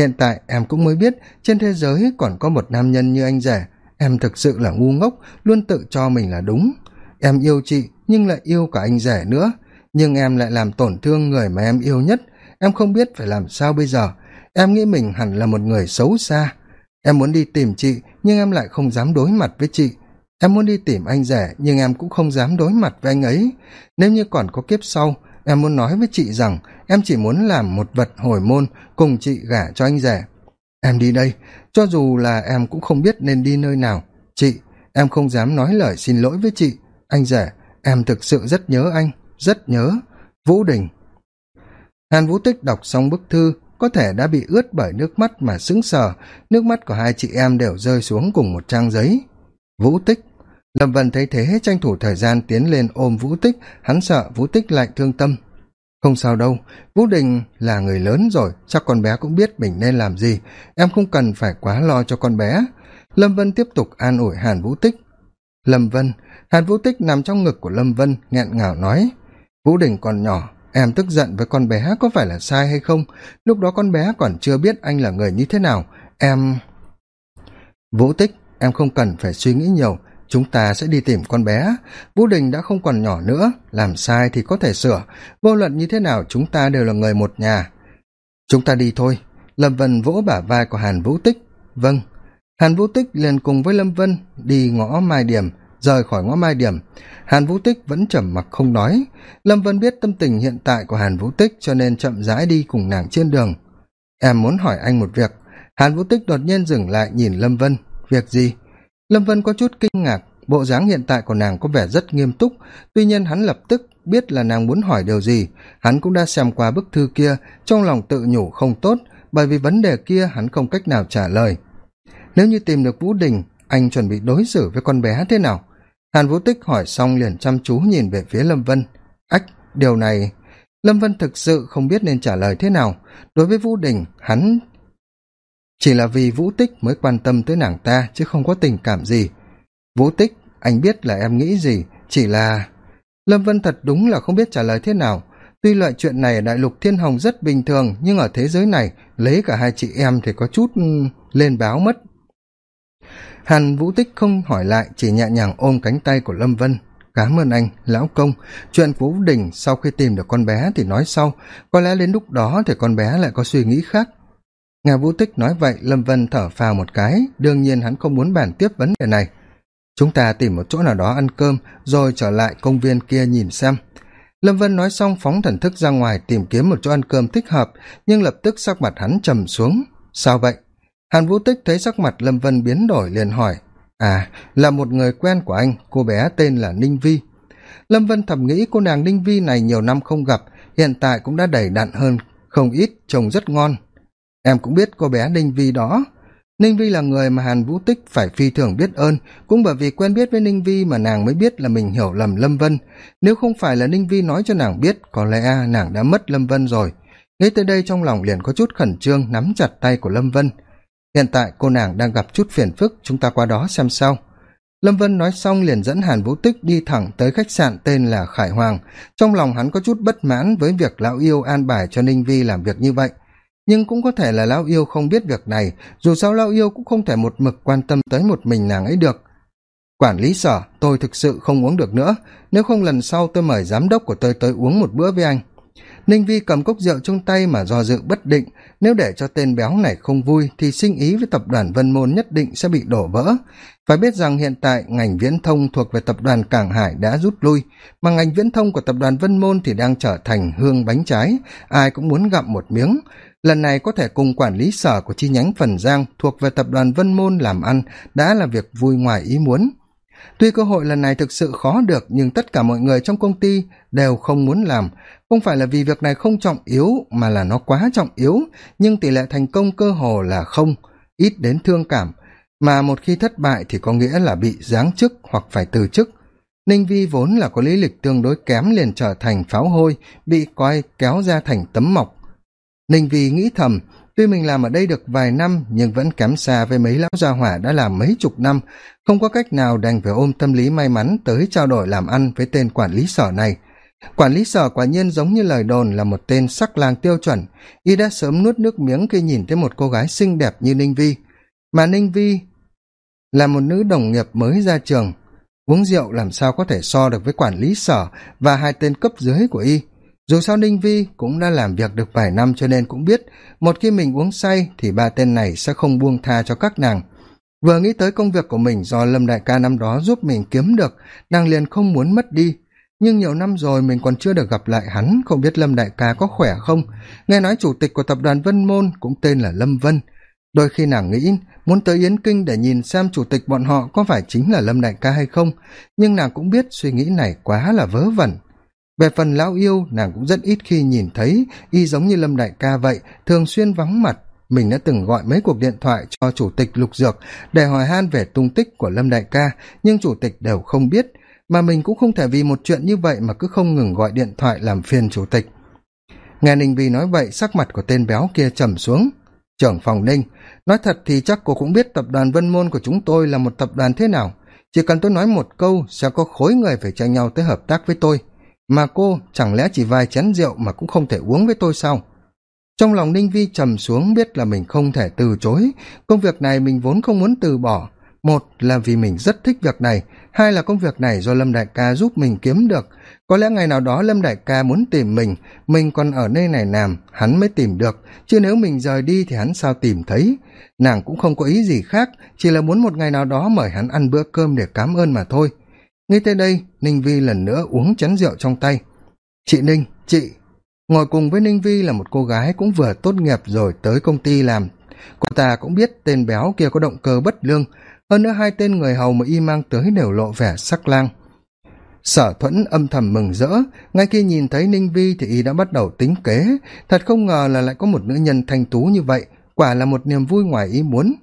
S1: hiện tại em cũng mới biết trên thế giới còn có một nam nhân như anh rể. Em thực sự là ngu ngốc, luôn tự cho mình là đúng. Em yêu chị, nhưng lại yêu cả anh rể nữa. Nhưng em lại làm tổn thương người mà em yêu nhất. Em không biết phải làm sao bây giờ. Em nghĩ mình hẳn là một người xấu xa. Em muốn đi tìm chị, nhưng em lại không dám đối mặt với chị. Em muốn đi tìm anh rể, nhưng em cũng không dám đối mặt với anh ấy. Nếu như còn có kiếp sau em muốn nói với chị rằng em chỉ muốn làm một vật hồi môn cùng chị gả cho anh rể. Em đi đây, cho dù là em cũng không biết nên đi nơi nào. Chị, em không dám nói lời xin lỗi với chị. Anh rể, em thực sự rất nhớ anh, rất nhớ vũ đình. Hàn vũ tích đọc xong bức thư, có thể đã bị ướt bởi nước mắt mà sững sờ. Nước mắt của hai chị em đều rơi xuống cùng một trang giấy. Vũ tích lâm vân thấy thế, tranh thủ thời gian tiến lên ôm vũ tích. Hắn sợ vũ tích lại thương tâm. Không sao đâu, vũ đình là người lớn rồi, chắc con bé cũng biết mình nên làm gì. Em không cần phải quá lo cho con bé. Lâm vân tiếp tục an ủi hàn vũ tích. Lâm vân, hàn vũ tích nằm trong ngực của lâm vân, nghẹn ngào nói. Vũ đình còn nhỏ, em tức giận với con bé có phải là sai hay không? Lúc đó con bé còn chưa biết anh là người như thế nào. Em vũ tích, em không cần phải suy nghĩ nhiều chúng ta sẽ đi tìm con bé. Vũ đình đã không còn nhỏ nữa, làm sai thì có thể sửa. Vô luận như thế nào chúng ta đều là người một nhà. Chúng ta đi thôi. Lâm vân vỗ bả vai của hàn vũ tích. Vâng. Hàn vũ tích liền cùng với lâm vân đi ngõ mai điểm, rời khỏi ngõ mai điểm. Hàn vũ tích vẫn trầm mặc không nói. Lâm vân biết tâm tình hiện tại của hàn vũ tích cho nên chậm rãi đi cùng nàng trên đường. Em muốn hỏi anh một việc. Hàn vũ tích đột nhiên dừng lại nhìn lâm vân. Việc gì? Lâm vân có chút kinh ngạc, bộ dáng hiện tại của nàng có vẻ rất nghiêm túc. Tuy nhiên hắn lập tức biết là nàng muốn hỏi điều gì. Hắn cũng đã xem qua bức thư kia, trong lòng tự nhủ không tốt, bởi vì vấn đề kia hắn không cách nào trả lời. Nếu như tìm được vũ đình, anh chuẩn bị đối xử với con bé thế nào? Hàn vũ tích hỏi xong liền chăm chú nhìn về phía lâm vân. Ách, điều này lâm vân thực sự không biết nên trả lời thế nào. Đối với vũ đình, hắn chỉ là vì vũ tích mới quan tâm tới nàng ta chứ không có tình cảm gì. Vũ tích, anh biết là em nghĩ gì, chỉ là lâm vân thật đúng là không biết trả lời thế nào. Tuy loại chuyện này ở đại lục thiên hồng rất bình thường, nhưng ở thế giới này, lấy cả hai chị em thì có chút ừ, lên báo mất. Hàn vũ tích không hỏi lại, chỉ nhẹ nhàng ôm cánh tay của lâm vân. Cám ơn anh, lão công. Chuyện của vũ đình sau khi tìm được con bé thì nói sau. Có lẽ đến lúc đó thì con bé lại có suy nghĩ khác nghe vũ tích nói vậy, lâm vân thở phào một cái, đương nhiên hắn không muốn bàn tiếp vấn đề này. Chúng ta tìm một chỗ nào đó ăn cơm, rồi trở lại công viên kia nhìn xem. Lâm vân nói xong phóng thần thức ra ngoài tìm kiếm một chỗ ăn cơm thích hợp, nhưng lập tức sắc mặt hắn trầm xuống. Sao vậy? Hàn vũ tích thấy sắc mặt lâm vân biến đổi liền hỏi. À là một người quen của anh, cô bé tên là ninh vi. Lâm vân thầm nghĩ cô nàng ninh vi này nhiều năm không gặp, hiện tại cũng đã đầy đặn hơn, không ít, trông rất ngon em cũng biết cô bé ninh vi đó. Ninh vi là người mà hàn vũ tích phải phi thường biết ơn, cũng bởi vì quen biết với ninh vi mà nàng mới biết là mình hiểu lầm lâm vân. Nếu không phải là ninh vi nói cho nàng biết, có lẽ nàng đã mất lâm vân rồi. Nghĩ tới đây trong lòng liền có chút khẩn trương, nắm chặt tay của lâm vân. Hiện tại cô nàng đang gặp chút phiền phức, chúng ta qua đó xem sau. lâm vân nói xong liền dẫn hàn vũ tích đi thẳng tới khách sạn tên là khải hoàng. Trong lòng hắn có chút bất mãn với việc lão yêu an bài cho ninh vi làm việc như vậy nhưng cũng có thể là lão yêu không biết việc này, dù sao lão yêu cũng không thể một mực quan tâm tới một mình nàng ấy được. Quản lý sở, tôi thực sự không uống được nữa, nếu không lần sau tôi mời giám đốc của tôi tới uống một bữa với anh. Ninh vi cầm cốc rượu trong tay mà do dự bất định, nếu để cho tên béo này không vui thì sinh ý với tập đoàn vân môn nhất định sẽ bị đổ vỡ phải biết rằng hiện tại ngành viễn thông thuộc về tập đoàn cảng hải đã rút lui, mà ngành viễn thông của tập đoàn vân môn thì đang trở thành hương bánh trái, ai cũng muốn gặm một miếng. Lần này có thể cùng quản lý sở của chi nhánh phần giang thuộc về tập đoàn vân môn làm ăn đã là việc vui ngoài ý muốn. Tuy cơ hội lần này thực sự khó được, nhưng tất cả mọi người trong công ty đều không muốn làm. Không phải là vì việc này không trọng yếu, mà là nó quá trọng yếu, nhưng tỷ lệ thành công cơ hồ là không. Ít đến thương cảm mà một khi thất bại thì có nghĩa là bị giáng chức hoặc phải từ chức. Ninh vi vốn là có lý lịch tương đối kém liền trở thành pháo hôi, bị coi kéo ra thành tấm mọc. Ninh vi nghĩ thầm, tuy mình làm ở đây được vài năm nhưng vẫn kém xa với mấy lão gia hỏa đã làm mấy chục năm, không có cách nào đành phải ôm tâm lý may mắn tới trao đổi làm ăn với tên quản lý sở này. Quản lý sở quả nhiên giống như lời đồn là một tên sắc lang tiêu chuẩn, y đã sớm nuốt nước miếng khi nhìn thấy một cô gái xinh đẹp như ninh vi. Mà ninh vi là một nữ đồng nghiệp mới ra trường. Uống rượu làm sao có thể so được với quản lý sở và hai tên cấp dưới của y. Dù sao ninh vi cũng đã làm việc được vài năm cho nên cũng biết, một khi mình uống say thì ba tên này sẽ không buông tha cho các nàng. Vừa nghĩ tới công việc của mình do lâm đại ca năm đó giúp mình kiếm được, nàng liền không muốn mất đi. Nhưng nhiều năm rồi mình còn chưa được gặp lại hắn, không biết lâm đại ca có khỏe không? Nghe nói chủ tịch của tập đoàn vân môn cũng tên là lâm vân. Đôi khi nàng nghĩ muốn tới yến kinh để nhìn xem chủ tịch bọn họ có phải chính là lâm đại ca hay không, nhưng nàng cũng biết suy nghĩ này quá là vớ vẩn. Về phần lão yêu, nàng cũng rất ít khi nhìn thấy y giống như lâm đại ca vậy, thường xuyên vắng mặt. Mình đã từng gọi mấy cuộc điện thoại cho chủ tịch lục dược để hỏi han về tung tích của lâm đại ca, nhưng chủ tịch đều không biết. Mà mình cũng không thể vì một chuyện như vậy mà cứ không ngừng gọi điện thoại làm phiền chủ tịch. Nghe ninh vi nói vậy, sắc mặt của tên béo kia trầm xuống trưởng phòng ninh. Nói thật thì chắc cô cũng biết tập đoàn vân môn của chúng tôi là một tập đoàn thế nào. Chỉ cần tôi nói một câu sẽ có khối người phải tranh nhau tới hợp tác với tôi. Mà cô chẳng lẽ chỉ vài chén rượu mà cũng không thể uống với tôi sao? Trong lòng ninh vi trầm xuống biết là mình không thể từ chối. Công việc này mình vốn không muốn từ bỏ. Một là vì mình rất thích việc này. Hai là công việc này do lâm đại ca giúp mình kiếm được có lẽ ngày nào đó lâm đại ca muốn tìm mình mình còn ở nơi này làm hắn mới tìm được. Chứ nếu mình rời đi thì hắn sao tìm thấy? Nàng cũng không có ý gì khác, chỉ là muốn một ngày nào đó mời hắn ăn bữa cơm để cám ơn mà thôi. Ngay tới đây, ninh vi lần nữa uống chén rượu trong tay. Chị ninh, chị. Ngồi cùng với ninh vi là một cô gái cũng vừa tốt nghiệp rồi tới công ty làm. Cô ta cũng biết tên béo kia có động cơ bất lương. Hơn nữa hai tên người hầu mà y mang tới đều lộ vẻ sắc lang sở thuẫn âm thầm mừng rỡ. Ngay khi nhìn thấy ninh vi thì y đã bắt đầu tính kế. Thật không ngờ là lại có một nữ nhân thanh tú như vậy. Quả là một niềm vui ngoài ý muốn.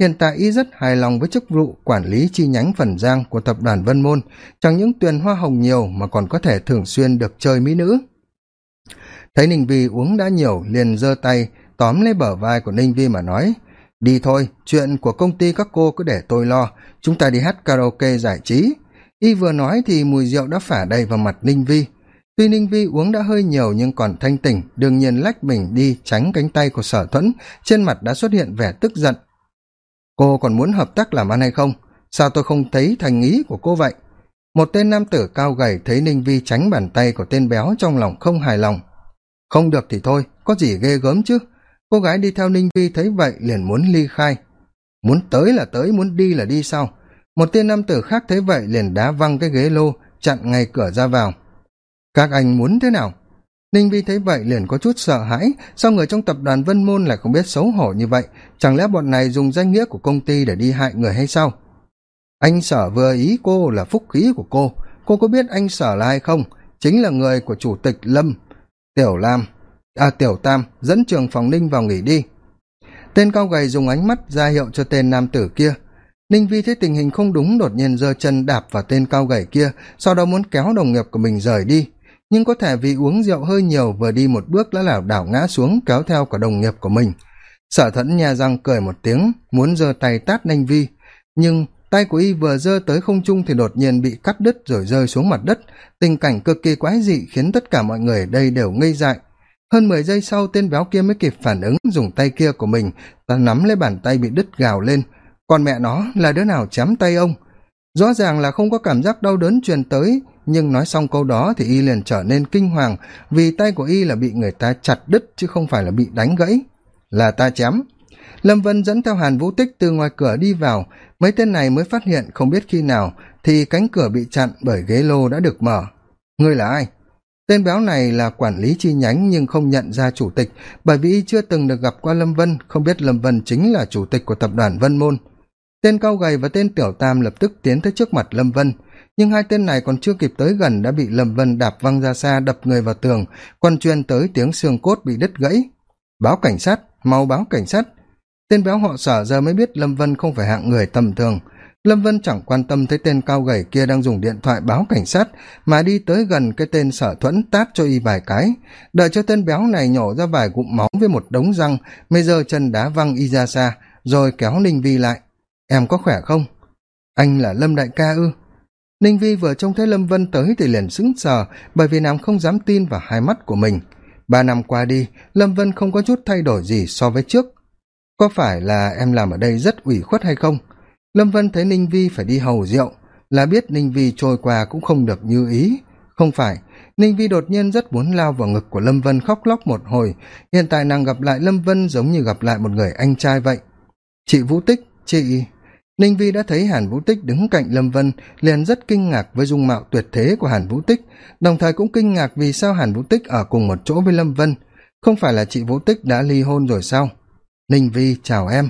S1: Hiện tại y rất hài lòng với chức vụ quản lý chi nhánh phần giang của tập đoàn vân môn. Chẳng những tuyền hoa hồng nhiều mà còn có thể thường xuyên được chơi mỹ nữ. Thấy ninh vi uống đã nhiều, liền giơ tay, tóm lấy bờ vai của ninh vi mà nói, đi thôi, chuyện của công ty các cô cứ để tôi lo. Chúng ta đi hát karaoke giải trí y vừa nói thì mùi rượu đã phả đầy vào mặt ninh vi. Tuy ninh vi uống đã hơi nhiều nhưng còn thanh tỉnh, đương nhiên lách mình đi tránh cánh tay của sở thuẫn, trên mặt đã xuất hiện vẻ tức giận. Cô còn muốn hợp tác làm ăn hay không? Sao tôi không thấy thành ý của cô vậy? Một tên nam tử cao gầy thấy ninh vi tránh bàn tay của tên béo trong lòng không hài lòng. Không được thì thôi, có gì ghê gớm chứ? Cô gái đi theo ninh vi thấy vậy liền muốn ly khai. Muốn tới là tới, muốn đi là đi sao? Một tên nam tử khác thấy vậy liền đá văng cái ghế lô, chặn ngay cửa ra vào. Các anh muốn thế nào? Ninh vi thấy vậy liền có chút sợ hãi, sao người trong tập đoàn vân môn lại không biết xấu hổ như vậy? Chẳng lẽ bọn này dùng danh nghĩa của công ty để đi hại người hay sao? Anh sở vừa ý cô là phúc khí của cô. Cô có biết anh sở là ai không? Chính là người của chủ tịch lâm, tiểu lam à tiểu tam, dẫn trường phòng ninh vào nghỉ đi. Tên cao gầy dùng ánh mắt ra hiệu cho tên nam tử kia ninh vi thấy tình hình không đúng, đột nhiên giơ chân đạp vào tên cao gầy kia, sau đó muốn kéo đồng nghiệp của mình rời đi. Nhưng có thể vì uống rượu hơi nhiều vừa đi một bước đã lảo đảo ngã xuống, kéo theo cả đồng nghiệp của mình. Sở thẫn nhà răng cười một tiếng, muốn giơ tay tát ninh vi. Nhưng tay của y vừa giơ tới không trung thì đột nhiên bị cắt đứt rồi rơi xuống mặt đất. Tình cảnh cực kỳ quái dị khiến tất cả mọi người ở đây đều ngây dại. Hơn mười giây sau, tên béo kia mới kịp phản ứng, dùng tay kia của mình, ta nắm lấy bàn tay bị đứt gào lên còn mẹ nó là đứa nào chém tay ông? Rõ ràng là không có cảm giác đau đớn truyền tới, nhưng nói xong câu đó thì y liền trở nên kinh hoàng, vì tay của y là bị người ta chặt đứt chứ không phải là bị đánh gãy. Là ta chém. Lâm vân dẫn theo hàn vũ tích từ ngoài cửa đi vào. Mấy tên này mới phát hiện không biết khi nào thì cánh cửa bị chặn bởi ghế lô đã được mở. Ngươi là ai? Tên béo này là quản lý chi nhánh nhưng không nhận ra chủ tịch, bởi vì y chưa từng được gặp qua lâm vân, không biết lâm vân chính là chủ tịch của tập đoàn vân môn tên cao gầy và tên tiểu tam lập tức tiến tới trước mặt lâm vân. Nhưng hai tên này còn chưa kịp tới gần đã bị lâm vân đạp văng ra xa, đập người vào tường, còn chuyên tới tiếng xương cốt bị đứt gãy. Báo cảnh sát, mau báo cảnh sát. Tên béo họ sở giờ mới biết lâm vân không phải hạng người tầm thường. Lâm vân chẳng quan tâm thấy tên cao gầy kia đang dùng điện thoại báo cảnh sát, mà đi tới gần cái tên sở thuẫn tát cho y vài cái. Đợi cho tên béo này nhổ ra vài cụm máu với một đống răng, mới giơ chân đá văng y ra xa, rồi kéo ninh vi lại em có khỏe không? Anh là lâm đại ca ư? Ninh vi vừa trông thấy lâm vân tới thì liền sững sờ, bởi vì nàng không dám tin vào hai mắt của mình. Ba năm qua đi, lâm vân không có chút thay đổi gì so với trước. Có phải là em làm ở đây rất ủy khuất hay không? Lâm vân thấy ninh vi phải đi hầu rượu, là biết ninh vi trôi qua cũng không được như ý. Không phải, ninh vi đột nhiên rất muốn lao vào ngực của lâm vân khóc lóc một hồi. Hiện tại nàng gặp lại lâm vân giống như gặp lại một người anh trai vậy. Chị vũ tích, chị ninh vi đã thấy hàn vũ tích đứng cạnh lâm vân, liền rất kinh ngạc với dung mạo tuyệt thế của hàn vũ tích, đồng thời cũng kinh ngạc vì sao hàn vũ tích ở cùng một chỗ với lâm vân. Không phải là chị vũ tích đã ly hôn rồi sao? Ninh vi, chào em.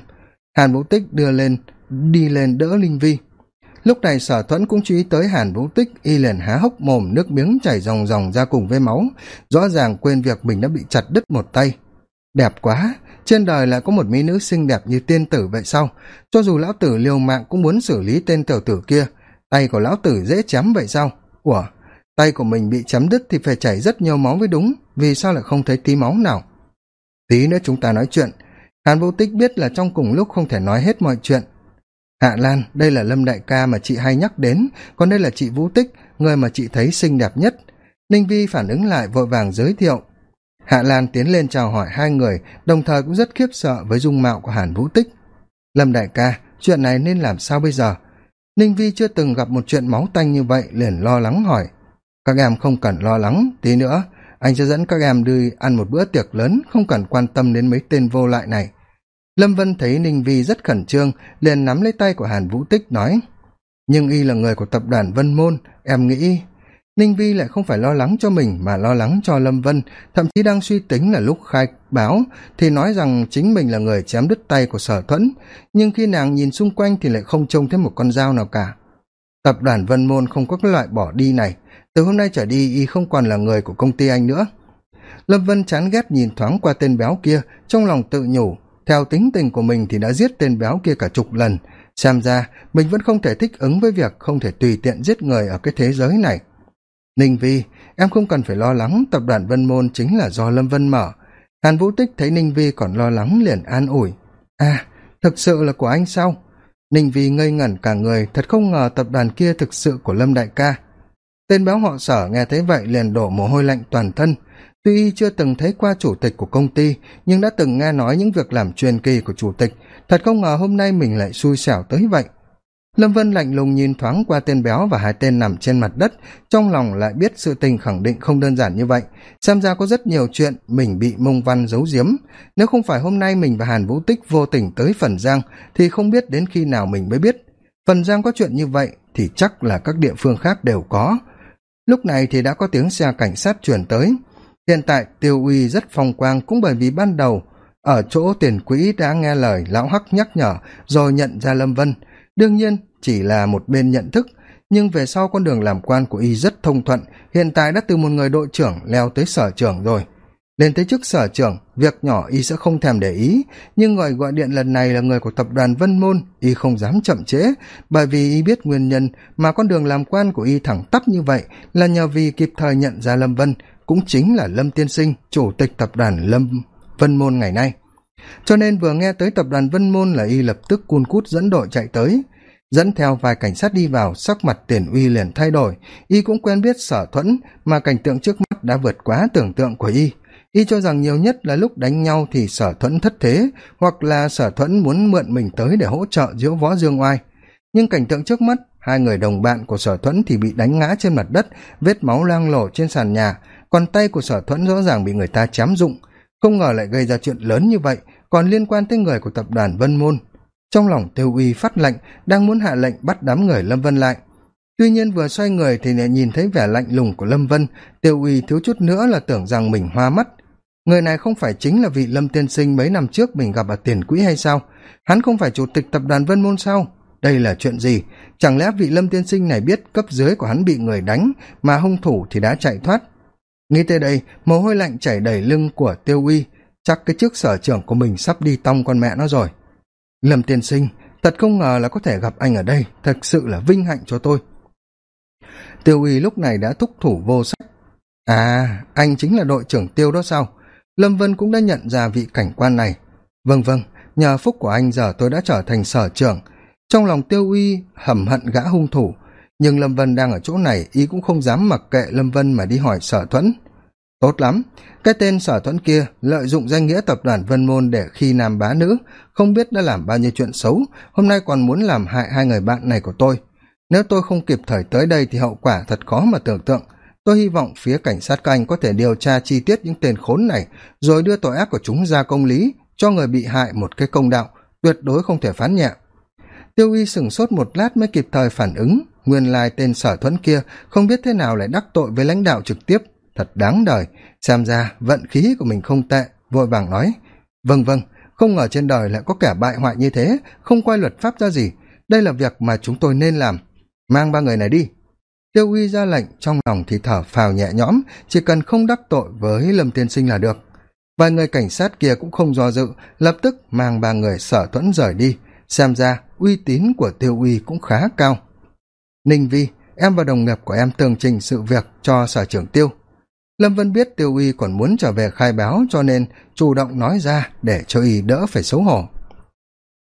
S1: Hàn vũ tích đưa lên, đi lên đỡ ninh vi. Lúc này sở thuẫn cũng chú ý tới hàn vũ tích, y liền há hốc mồm nước miếng chảy ròng ròng ra cùng với máu, rõ ràng quên việc mình đã bị chặt đứt một tay. Đẹp quá! Trên đời lại có một mỹ nữ xinh đẹp như tiên tử vậy sao? Cho dù lão tử liều mạng cũng muốn xử lý tên tiểu tử kia. Tay của lão tử dễ chém vậy sao? Ủa, tay của mình bị chém đứt thì phải chảy rất nhiều máu mới đúng. Vì sao lại không thấy tí máu nào? Tí nữa chúng ta nói chuyện. Hàn vũ tích biết là trong cùng lúc không thể nói hết mọi chuyện. Hạ lan, đây là lâm đại ca mà chị hay nhắc đến. Còn đây là chị vũ tích, người mà chị thấy xinh đẹp nhất. Ninh vi phản ứng lại vội vàng giới thiệu hạ lan tiến lên chào hỏi hai người, đồng thời cũng rất khiếp sợ với dung mạo của hàn vũ tích. Lâm đại ca, chuyện này nên làm sao bây giờ? Ninh vi chưa từng gặp một chuyện máu tanh như vậy, liền lo lắng hỏi. Các em không cần lo lắng, tí nữa, anh sẽ dẫn các em đi ăn một bữa tiệc lớn, không cần quan tâm đến mấy tên vô lại này. Lâm vân thấy ninh vi rất khẩn trương, liền nắm lấy tay của hàn vũ tích, nói, nhưng y là người của tập đoàn vân môn, em nghĩ ninh vi lại không phải lo lắng cho mình mà lo lắng cho lâm vân, thậm chí đang suy tính là lúc khai báo thì nói rằng chính mình là người chém đứt tay của sở thuẫn, nhưng khi nàng nhìn xung quanh thì lại không trông thấy một con dao nào cả. Tập đoàn vân môn không có cái loại bỏ đi này, từ hôm nay trở đi y không còn là người của công ty anh nữa. Lâm vân chán ghét nhìn thoáng qua tên béo kia, trong lòng tự nhủ, theo tính tình của mình thì đã giết tên béo kia cả chục lần. Xem ra, mình vẫn không thể thích ứng với việc không thể tùy tiện giết người ở cái thế giới này ninh vi, em không cần phải lo lắng, tập đoàn vân môn chính là do lâm vân mở. Hàn vũ tích thấy ninh vi còn lo lắng liền an ủi. À thực sự là của anh sao? Ninh vi ngây ngẩn cả người, thật không ngờ tập đoàn kia thực sự của lâm đại ca. Tên béo họ sở nghe thấy vậy liền đổ mồ hôi lạnh toàn thân. Tuy y chưa từng thấy qua chủ tịch của công ty, nhưng đã từng nghe nói những việc làm truyền kỳ của chủ tịch. Thật không ngờ hôm nay mình lại xui xẻo tới vậy lâm vân lạnh lùng nhìn thoáng qua tên béo và hai tên nằm trên mặt đất, trong lòng lại biết sự tình khẳng định không đơn giản như vậy. Xem ra có rất nhiều chuyện mình bị mông văn giấu giếm. Nếu không phải hôm nay mình và hàn vũ tích vô tình tới phần giang, thì không biết đến khi nào mình mới biết. Phần giang có chuyện như vậy thì chắc là các địa phương khác đều có. Lúc này thì đã có tiếng xe cảnh sát chuyển tới. Hiện tại tiêu uy rất phong quang cũng bởi vì ban đầu ở chỗ tiền quỹ đã nghe lời lão hắc nhắc nhở, rồi nhận ra lâm vân. Đương nhiên chỉ là một bên nhận thức, nhưng về sau con đường làm quan của y rất thông thuận. Hiện tại đã từ một người đội trưởng leo tới sở trưởng rồi. Lên tới chức sở trưởng, việc nhỏ y sẽ không thèm để ý, nhưng người gọi điện lần này là người của tập đoàn vân môn, y không dám chậm trễ. Bởi vì y biết nguyên nhân mà con đường làm quan của y thẳng tắp như vậy là nhờ vì kịp thời nhận ra lâm vân, cũng chính là lâm tiên sinh, chủ tịch tập đoàn lâm vân môn ngày nay. Cho nên vừa nghe tới tập đoàn vân môn là y lập tức cun cút dẫn đội chạy tới dẫn theo vài cảnh sát đi vào, sắc mặt tiền uy liền thay đổi. Y cũng quen biết sở thuẫn mà cảnh tượng trước mắt đã vượt quá tưởng tượng của y. Y cho rằng nhiều nhất là lúc đánh nhau thì sở thuẫn thất thế, hoặc là sở thuẫn muốn mượn mình tới để hỗ trợ diễu võ dương oai. Nhưng cảnh tượng trước mắt, hai người đồng bạn của sở thuẫn thì bị đánh ngã trên mặt đất, vết máu loang lổ trên sàn nhà, còn tay của sở thuẫn rõ ràng bị người ta chém dụng không ngờ lại gây ra chuyện lớn như vậy, còn liên quan tới người của tập đoàn vân môn trong lòng tiêu uy phát lệnh, đang muốn hạ lệnh bắt đám người lâm vân lại. Tuy nhiên vừa xoay người thì lại nhìn thấy vẻ lạnh lùng của lâm vân. Tiêu uy thiếu chút nữa là tưởng rằng mình hoa mắt. Người này không phải chính là vị lâm tiên sinh mấy năm trước mình gặp ở tiền quỹ hay sao? Hắn không phải chủ tịch tập đoàn vân môn sao? Đây là chuyện gì? Chẳng lẽ vị lâm tiên sinh này biết cấp dưới của hắn bị người đánh mà hung thủ thì đã chạy thoát? Nghĩ tới đây, mồ hôi lạnh chảy đầy lưng của tiêu uy. Chắc cái chức sở trưởng của mình sắp đi tong con mẹ nó rồi lâm tiên sinh, thật không ngờ là có thể gặp anh ở đây, thật sự là vinh hạnh cho tôi. Tiêu uy lúc này đã thúc thủ vô sách. À anh chính là đội trưởng tiêu đó sao? Lâm vân cũng đã nhận ra vị cảnh quan này. Vâng vâng nhờ phúc của anh giờ tôi đã trở thành sở trưởng. Trong lòng tiêu uy hầm hận gã hung thủ, nhưng lâm vân đang ở chỗ này y cũng không dám mặc kệ lâm vân mà đi hỏi sở thuẫn tốt lắm. Cái tên sở thuẫn kia lợi dụng danh nghĩa tập đoàn vân môn để khi nam bá nữ, không biết đã làm bao nhiêu chuyện xấu, hôm nay còn muốn làm hại hai người bạn này của tôi. Nếu tôi không kịp thời tới đây thì hậu quả thật khó mà tưởng tượng. Tôi hy vọng phía cảnh sát các anh có thể điều tra chi tiết những tên khốn này, rồi đưa tội ác của chúng ra công lý, cho người bị hại một cái công đạo tuyệt đối không thể phán nhẹ. Tiêu y sửng sốt một lát mới kịp thời phản ứng. Nguyên lai tên sở thuẫn kia không biết thế nào lại đắc tội với lãnh đạo trực tiếp thật đáng đời. Xem ra vận khí của mình không tệ, vội vàng nói vâng vâng không ngờ trên đời lại có kẻ bại hoại như thế, không quay luật pháp ra gì. Đây là việc mà chúng tôi nên làm. Mang ba người này đi. Tiêu uy ra lệnh, trong lòng thì thở phào nhẹ nhõm, chỉ cần không đắc tội với lâm tiên sinh là được. Vài người cảnh sát kia cũng không do dự, lập tức mang ba người sở thuẫn rời đi. Xem ra uy tín của tiêu uy cũng khá cao. Ninh vi, em và đồng nghiệp của em tường trình sự việc cho sở trưởng tiêu lâm vân biết tiêu uy còn muốn trở về khai báo cho nên chủ động nói ra để cho y đỡ phải xấu hổ.